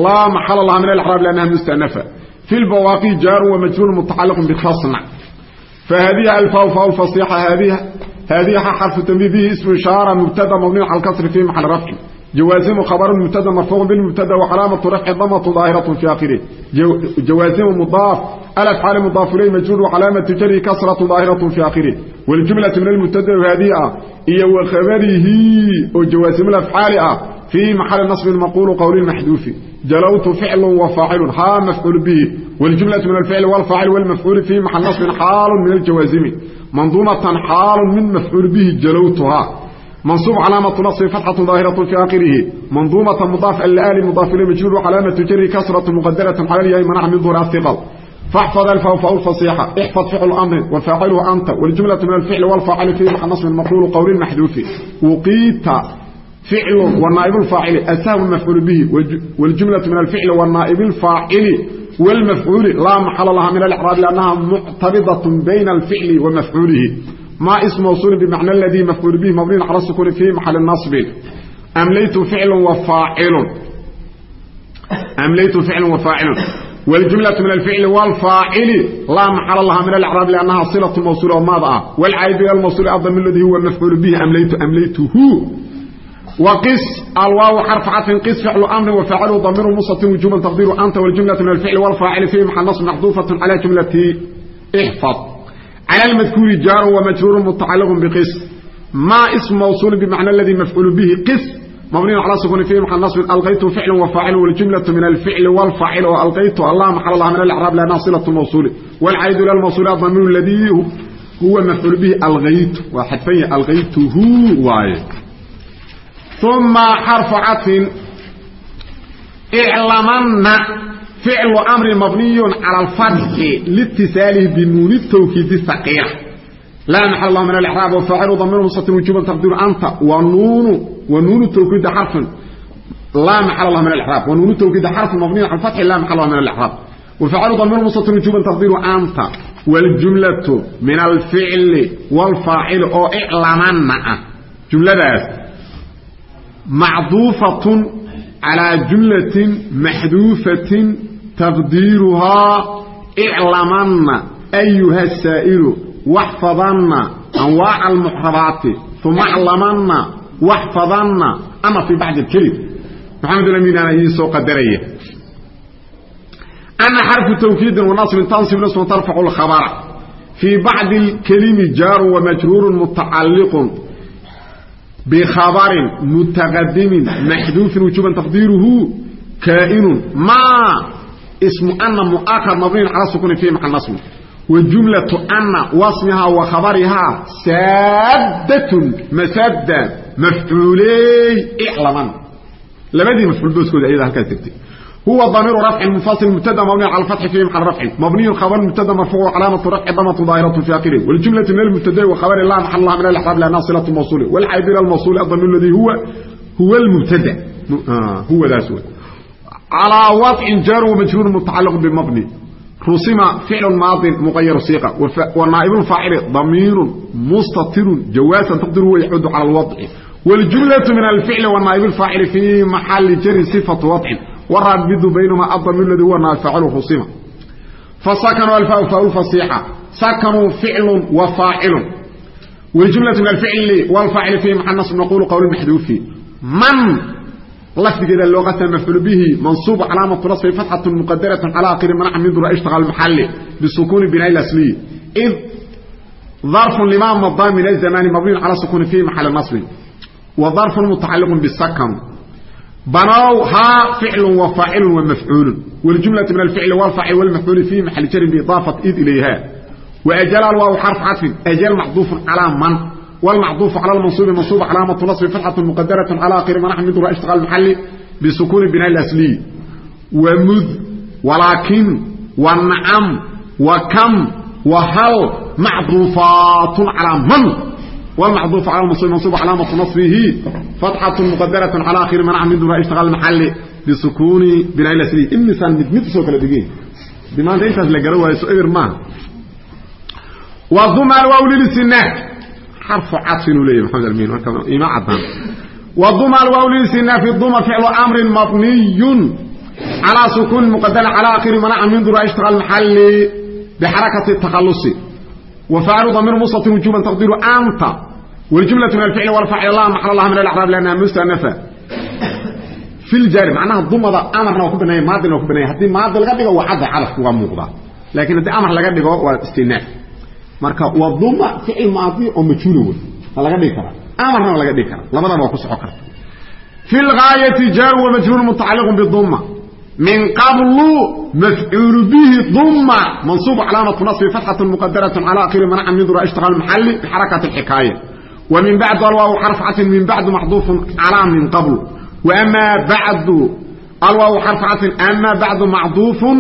laa maxala laha min alacraab liannaha mustanafa. في البواقي جار ومجرور متعلق بتصنع فهذه الفاء فاء الفصيحة هذه هذه حرف تنبيه به اسم إشارة مبتدا مبني على الكسر في محل رفع جوازم خبر مبتدا مرفوع بالمبتدا وعلامة رفع ضمة ظاهرة في آخره جو جوازم مضاف الأفعال مضاف إليه مجرور وعلامة جره كسرة ظاهرة في آخره والجملة من المبتدا وهذه هي وخبره وجوازم الأفعال في محل نصب المقول قول المحذوف جلوت فعل وفاعل ها مفعول به والجملة من الفعل والفاعل والمفعول في محل نصب حال من الجوازم منظومة حال من مفعول به جلوتها منصوب علامة نصب فتحة ظاهرة في آخره منظومة مضاف الآل مضاف إليه مجرور علامة جر كسرة مقدرة على الياء منع من ظهور الثقل فاحفظ الفاء فاء الفصيحة احفظ فعل أمر وفاعله أنت والجملة من الفعل والفاعل في محل نصب المقول قول محذوف وقيت فعل والنائب الفاعل أسام مفعول به والجملة من الفعل والنائب الفاعل والمفعول لا محل لها من الإعراب لأنها معترضة بين الفعل ومفعوله ما اسم موصول بمعنى الذي مفعول به مبني على السكون في محل النصب أمليت فعل وفاعل أمليت فعل وفاعل والجملة من الفعل والفاعل لا محل لها من الإعراب لأنها صلة موصولة وماذا والعيب الموصول أفضل من الذي هو المفعول به أمليت أمليته وقس الواو حرف عطف قس فعل امر وفعله ضمير مستتر وجوبا تقدير انت والجمله من الفعل والفاعل في محل نصب محذوفه على جمله احفظ على المذكور جار ومجرور متعلق بقس ما اسم موصول بمعنى الذي مفعول به قس مبني على سكون في محل نصب الغيت فعل وفاعل والجمله من الفعل والفاعل والغيت الله محل الله من الاعراب لانها صله موصول والعيد الى الموصول الضمير الذي هو مفعول uma xarfu cadfin iclamanna ficlu amrin mabniyun cala alfatxi liitisaalihi binuuni tawkiidi aqiila laa maxal lah min alraab wafaacilu damiru mustatir wujuban taqdiru anta wanuunu wanuunu tawkiida xarfun laa maxal lah min alraab wanuunu tawkiida xarfun mabniyun cala alfatxi laa maxal lah min alraab wafaacilu damiru mustatir wujuban taqdiru anta waljumlatu min alficli waalfaacilu oo iclamanna ah jumladaas macduufatun calaa jumlatin maxduufatin taqdiiruhaa iclamanna ayuha saa'ilu waxfadanna anwaaca almuxrabaati uma aclamanna waxfadanna ama fii bacdi alkelim maxamedulaminaana idin soo qadaraya ana xarfu tawkiidin wanasbin tansib nisbun tarfacu lkhabara fii bacdi alkelimi jaarun wamajruurun mutacalliqun bikhabarin mutaqadimin maxduufin wujuban taqdiiruhu kaainun ma ismu ana muakar mabniyun cala sukuni fi maca nasmi wajumlatu ana wasmihaa wa khabarihaa saaddatun masadda mafcuuley iclaman labadii mafcuul booskooda ayadaa halkaas tegtay huwa damiru rafci munfasil mubtada mabniy cala fatxi fi mxal rafci mabniyu khabar mubtada marfuucu calaamatu rafci damatu daahiratu fi akhirih waljumlatu min almubtadai wa khabari la maxal laha min alixraab liannaha silatu mawsuuli walxaybira almawsuuli adamiru aladi huwa huwa almubtada huwadaas wey calaa wadcin jaaru wamajhuur mutacaliq bimabni rusima ficlu maadin muqayaru siiqa wa naa'ibun faacili damiirun mustatirun jawaasan taqdiru huwa yacuudu cala alwadci waljumlatu min alficli wa naa'ibi alfaacili fi maxali jari sifatu wadcin warabidu baynuma adamiru ladii huwa naafaclu husima fasakanuu alfaau faau fasiixa. Sakanuu ficlun wa faacilun. Waljumlatu min alficli walfaacili fiihi maca nasb naquulu qowlu maxduufi. Man lafdigeeda loo qasa mafcuul bihi mansuub calaamatu nasbi fatxatun muqadaratun cala akiri manca min dura ishtaqa almaxalli bisukuuni binaa lasliyi. Id darfun lima madaa min azamaani mabniyun cala sukuuni fiihi maxali nasbin. Wa darfun mutacaliqun bisakan وظرف متعلق بالسكن بنوا ها فعل وفاعل ومفعول والجملة من الفعل والفاعل والمفعول في محل جر بإضافة إذ إليها وأجل الواو حرف عطف أجل محذوف على من والمعطوف على المنصوب منصوب علامة نصب فتحة مقدرة على آخر منع من ذرا اشتغال المحل بسكون بناء الأصلي ومذ ولكن والنعم وكم وهل معطوفات على من والمعطوف على المنصوب منصوب علامة نصبه فتحة مقدرة على آخر منع من ذرا اشتغال المحل بسكون بناء الأصلي إن مثال مدمت سوك لدقين بما أنت إنت لقروا يسؤر ما وضم الواو للسنات حرف عطف ليه محمد المين إيماء عدان والضم الواو للسنة في الضم فعل أمر مبني على سكون مقدر على آخر منع من ذرا اشتغل المحل بحركة التخلص وفعل ضمير مستتر وجوبا تقدير أنت والجملة من الفعل والفعل الله محل الله من الأعراب لأنها مستأنفة في الجار معناها الضم ده أمرنا وكبناه ماضي وكبناه هدي ماضي لغا هو عد علف ومغضى لكن هدي أمر لغا دغه waa istinaaf marka waduma fi'il maadi oo majhuul wey laga dhigi kara amarna laga dhigi kara labadaba waa ku socon karta في الغاية min qablu mafcuul bihi duma mansuub calaamatu nabi fatxatu muqadarat cala akhiri manca min dura ishtiqaal maxali bixarakati alxikaaya wa min bacdu alwaaw xarf catin min bacdu maxduufun calaa min qablu wamaa bacdu alwaaw xarf catin amaa bacdu macduufun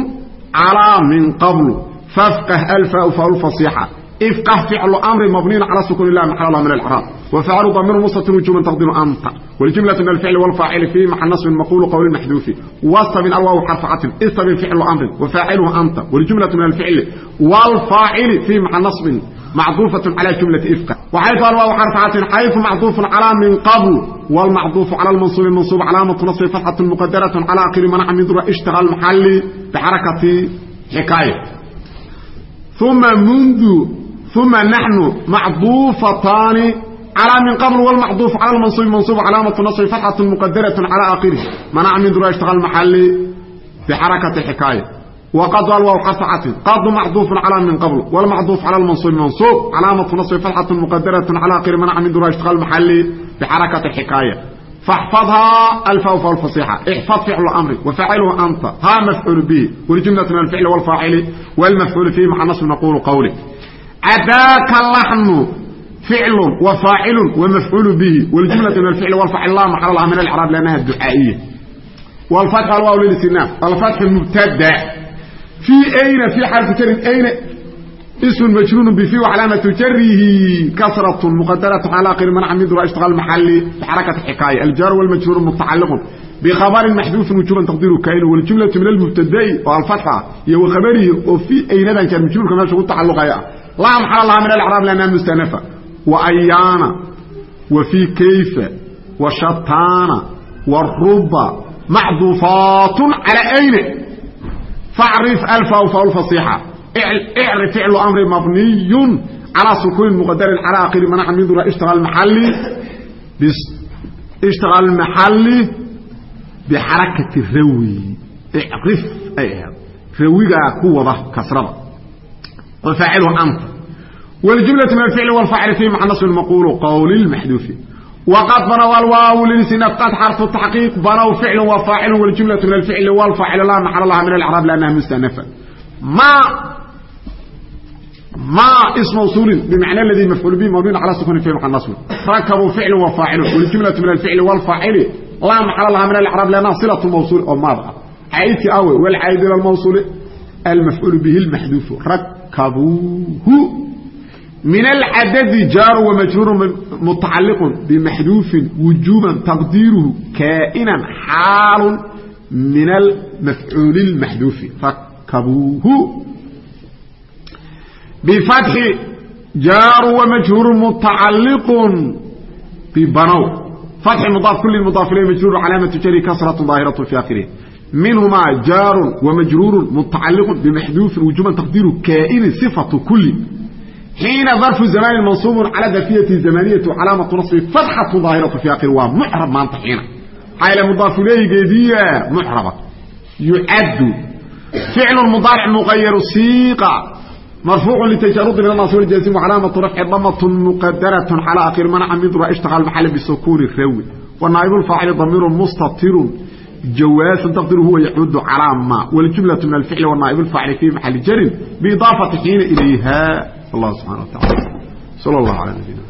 calaa min qablu fafqah alfaau faau fasixa ifqah ficlu mri mabniyin cala sukun lah maxal min acraab wafaclu damiru mustatir wujuban taqdiru anta waljumlatu min alficli walfaacili fii maxa nasbin maqulu qowli maxduufi wastabin alwaaw xarfa catin istabin ficlu amrin wafaaciluhu anta waljumlatu min alficli walfaacili fii maxa nasbin macduufatun cala jumlati ifqa waxaytu alwaaw xarfa catin xayfu macduufun calaa min qabl wاlmacduufu cala lmansuubi mansuub calaamatu nasbi fatxatu muqadaratun cala akiri manaca min dura ishtaqa almaxali bixarakati xikaaya uma mundu uma naxnu macduufataani calaa min qabl wlmacduuf cala mansuubi mansuub calaamatu nasri fatxatun muqadaratun calaa aakhirih manaca min dura ishtaqa maxali bixarakati xikaaya wqad alwaw qasacatin qadu macduufun calaa min qabl wlmacduuf cala mansuubi mansuub calaamatu nasri fatxatun muqadaratun cala akhiri manaca min dura ishtaqa maxali bixarakati xikaaya faxfadhaa alfawfa alfasixa ixfad ficlu amri wa anta ha mafcuulu bihi waljumlatu min alficli wاlfaacili wاlmafcuulu fihi maca nasb naquulu qawli cadaaka laxnu ficlu wa faacilu wa mafcuul bihi wljumlatu min alficl wlfacla maxal laha min alcraab lanaha ducaa'iya wlfatx alwaaw lilistinaaf alfatxu mubtada fii ayna fii xarfi jarin ayna ismun majruun bifii wacalaamatu jarihi kasratu muqadaratu calaa qiri manca min dura ishtiqaal bixarakati xikaaya aljaaru walmajhuuru mutacaliqun bikhabarin maxduufin wujuban taqdiiru kainu waljumlatu min almubtadai oo alfatxa iyo wakhabarihi oo fii aynadan jaar majruurka meesha ku tacaluqaya ah laa maxala laha min alacraab lannaha mustanafa? Wa ayaana wa fii kayfa wa shataana wa ruba maxduufaatun calaa ayne facrif alfaw faw lfasiixa icrif ficlu amri mabniyun calaa sukuunin muqadarin calaa akiri manaca mindura ishtaa almaxalli ishtaqa almaxalli bixarakati rawi. Icrif ay ahayd. Rawigaa ku wada kasrada. وفاعله أنت والجملة من الفعل والفاعل فيه مع نصب المقول قول المحذوف وقد بنوا الواو للسنة قد حرف التحقيق بنوا فعل وفاعل والجملة من الفعل والفاعل لا محل لها من الإعراب لأنها مستأنفة ما ما اسم موصول بمعنى الذي مفعول به مبني على سكون فيه محل نصب ركبوا فعل وفاعل والجملة من الفعل والفاعل لا محل لها من الإعراب لأنها صلة الموصول أو ماذا عيت أوي والعيد إلى الموصول المفعول به المحذوف rkabuuhu min alcadadi jaaru wamajhuuru mutacaliqun bimaxduufin wujuuban taqdiiruhu kaa'inan xaalun min almafcuuli اlmaxduufi rakabuuhu bifatxi jaaru wamajhuuru mutacaliqun bibanow fatxi mudaaf kuli mudaaf ilay majhuur calaamatu jari kasratu daahiratu fi akhirih minhumaa jaarun wamajruurun mutacaliqun bimaxduufin wujuban taqdiiru kaa'inin sifatu kulli. Xiina darfu zamaanin mansuubun cala darfiyati zamaniyatu calaamatu nasbi fatxatu daahiratu fi akhiri waa mucrab maanta xiina maxaa yaele mudaafuleeygeediia mucraba. Yucaddu ficlu mudaaric muqayaru siiqa marfuucu litajarudi min annaasi waljaasim wacalaamatu rafci damatun muqadaratun cala akhiri man camidra ishtaqa almaxali bisukuuni rawi. Wanaa'ibu lfaacili damiirun mustatirun jawaasan taqdiru huwa yacuudu calaa ma waljumlatu min alficli wanaaib alfaacili fi maxali jarin biidaafati xiina ilayha allah subxana wa tacala sal allah ala nabina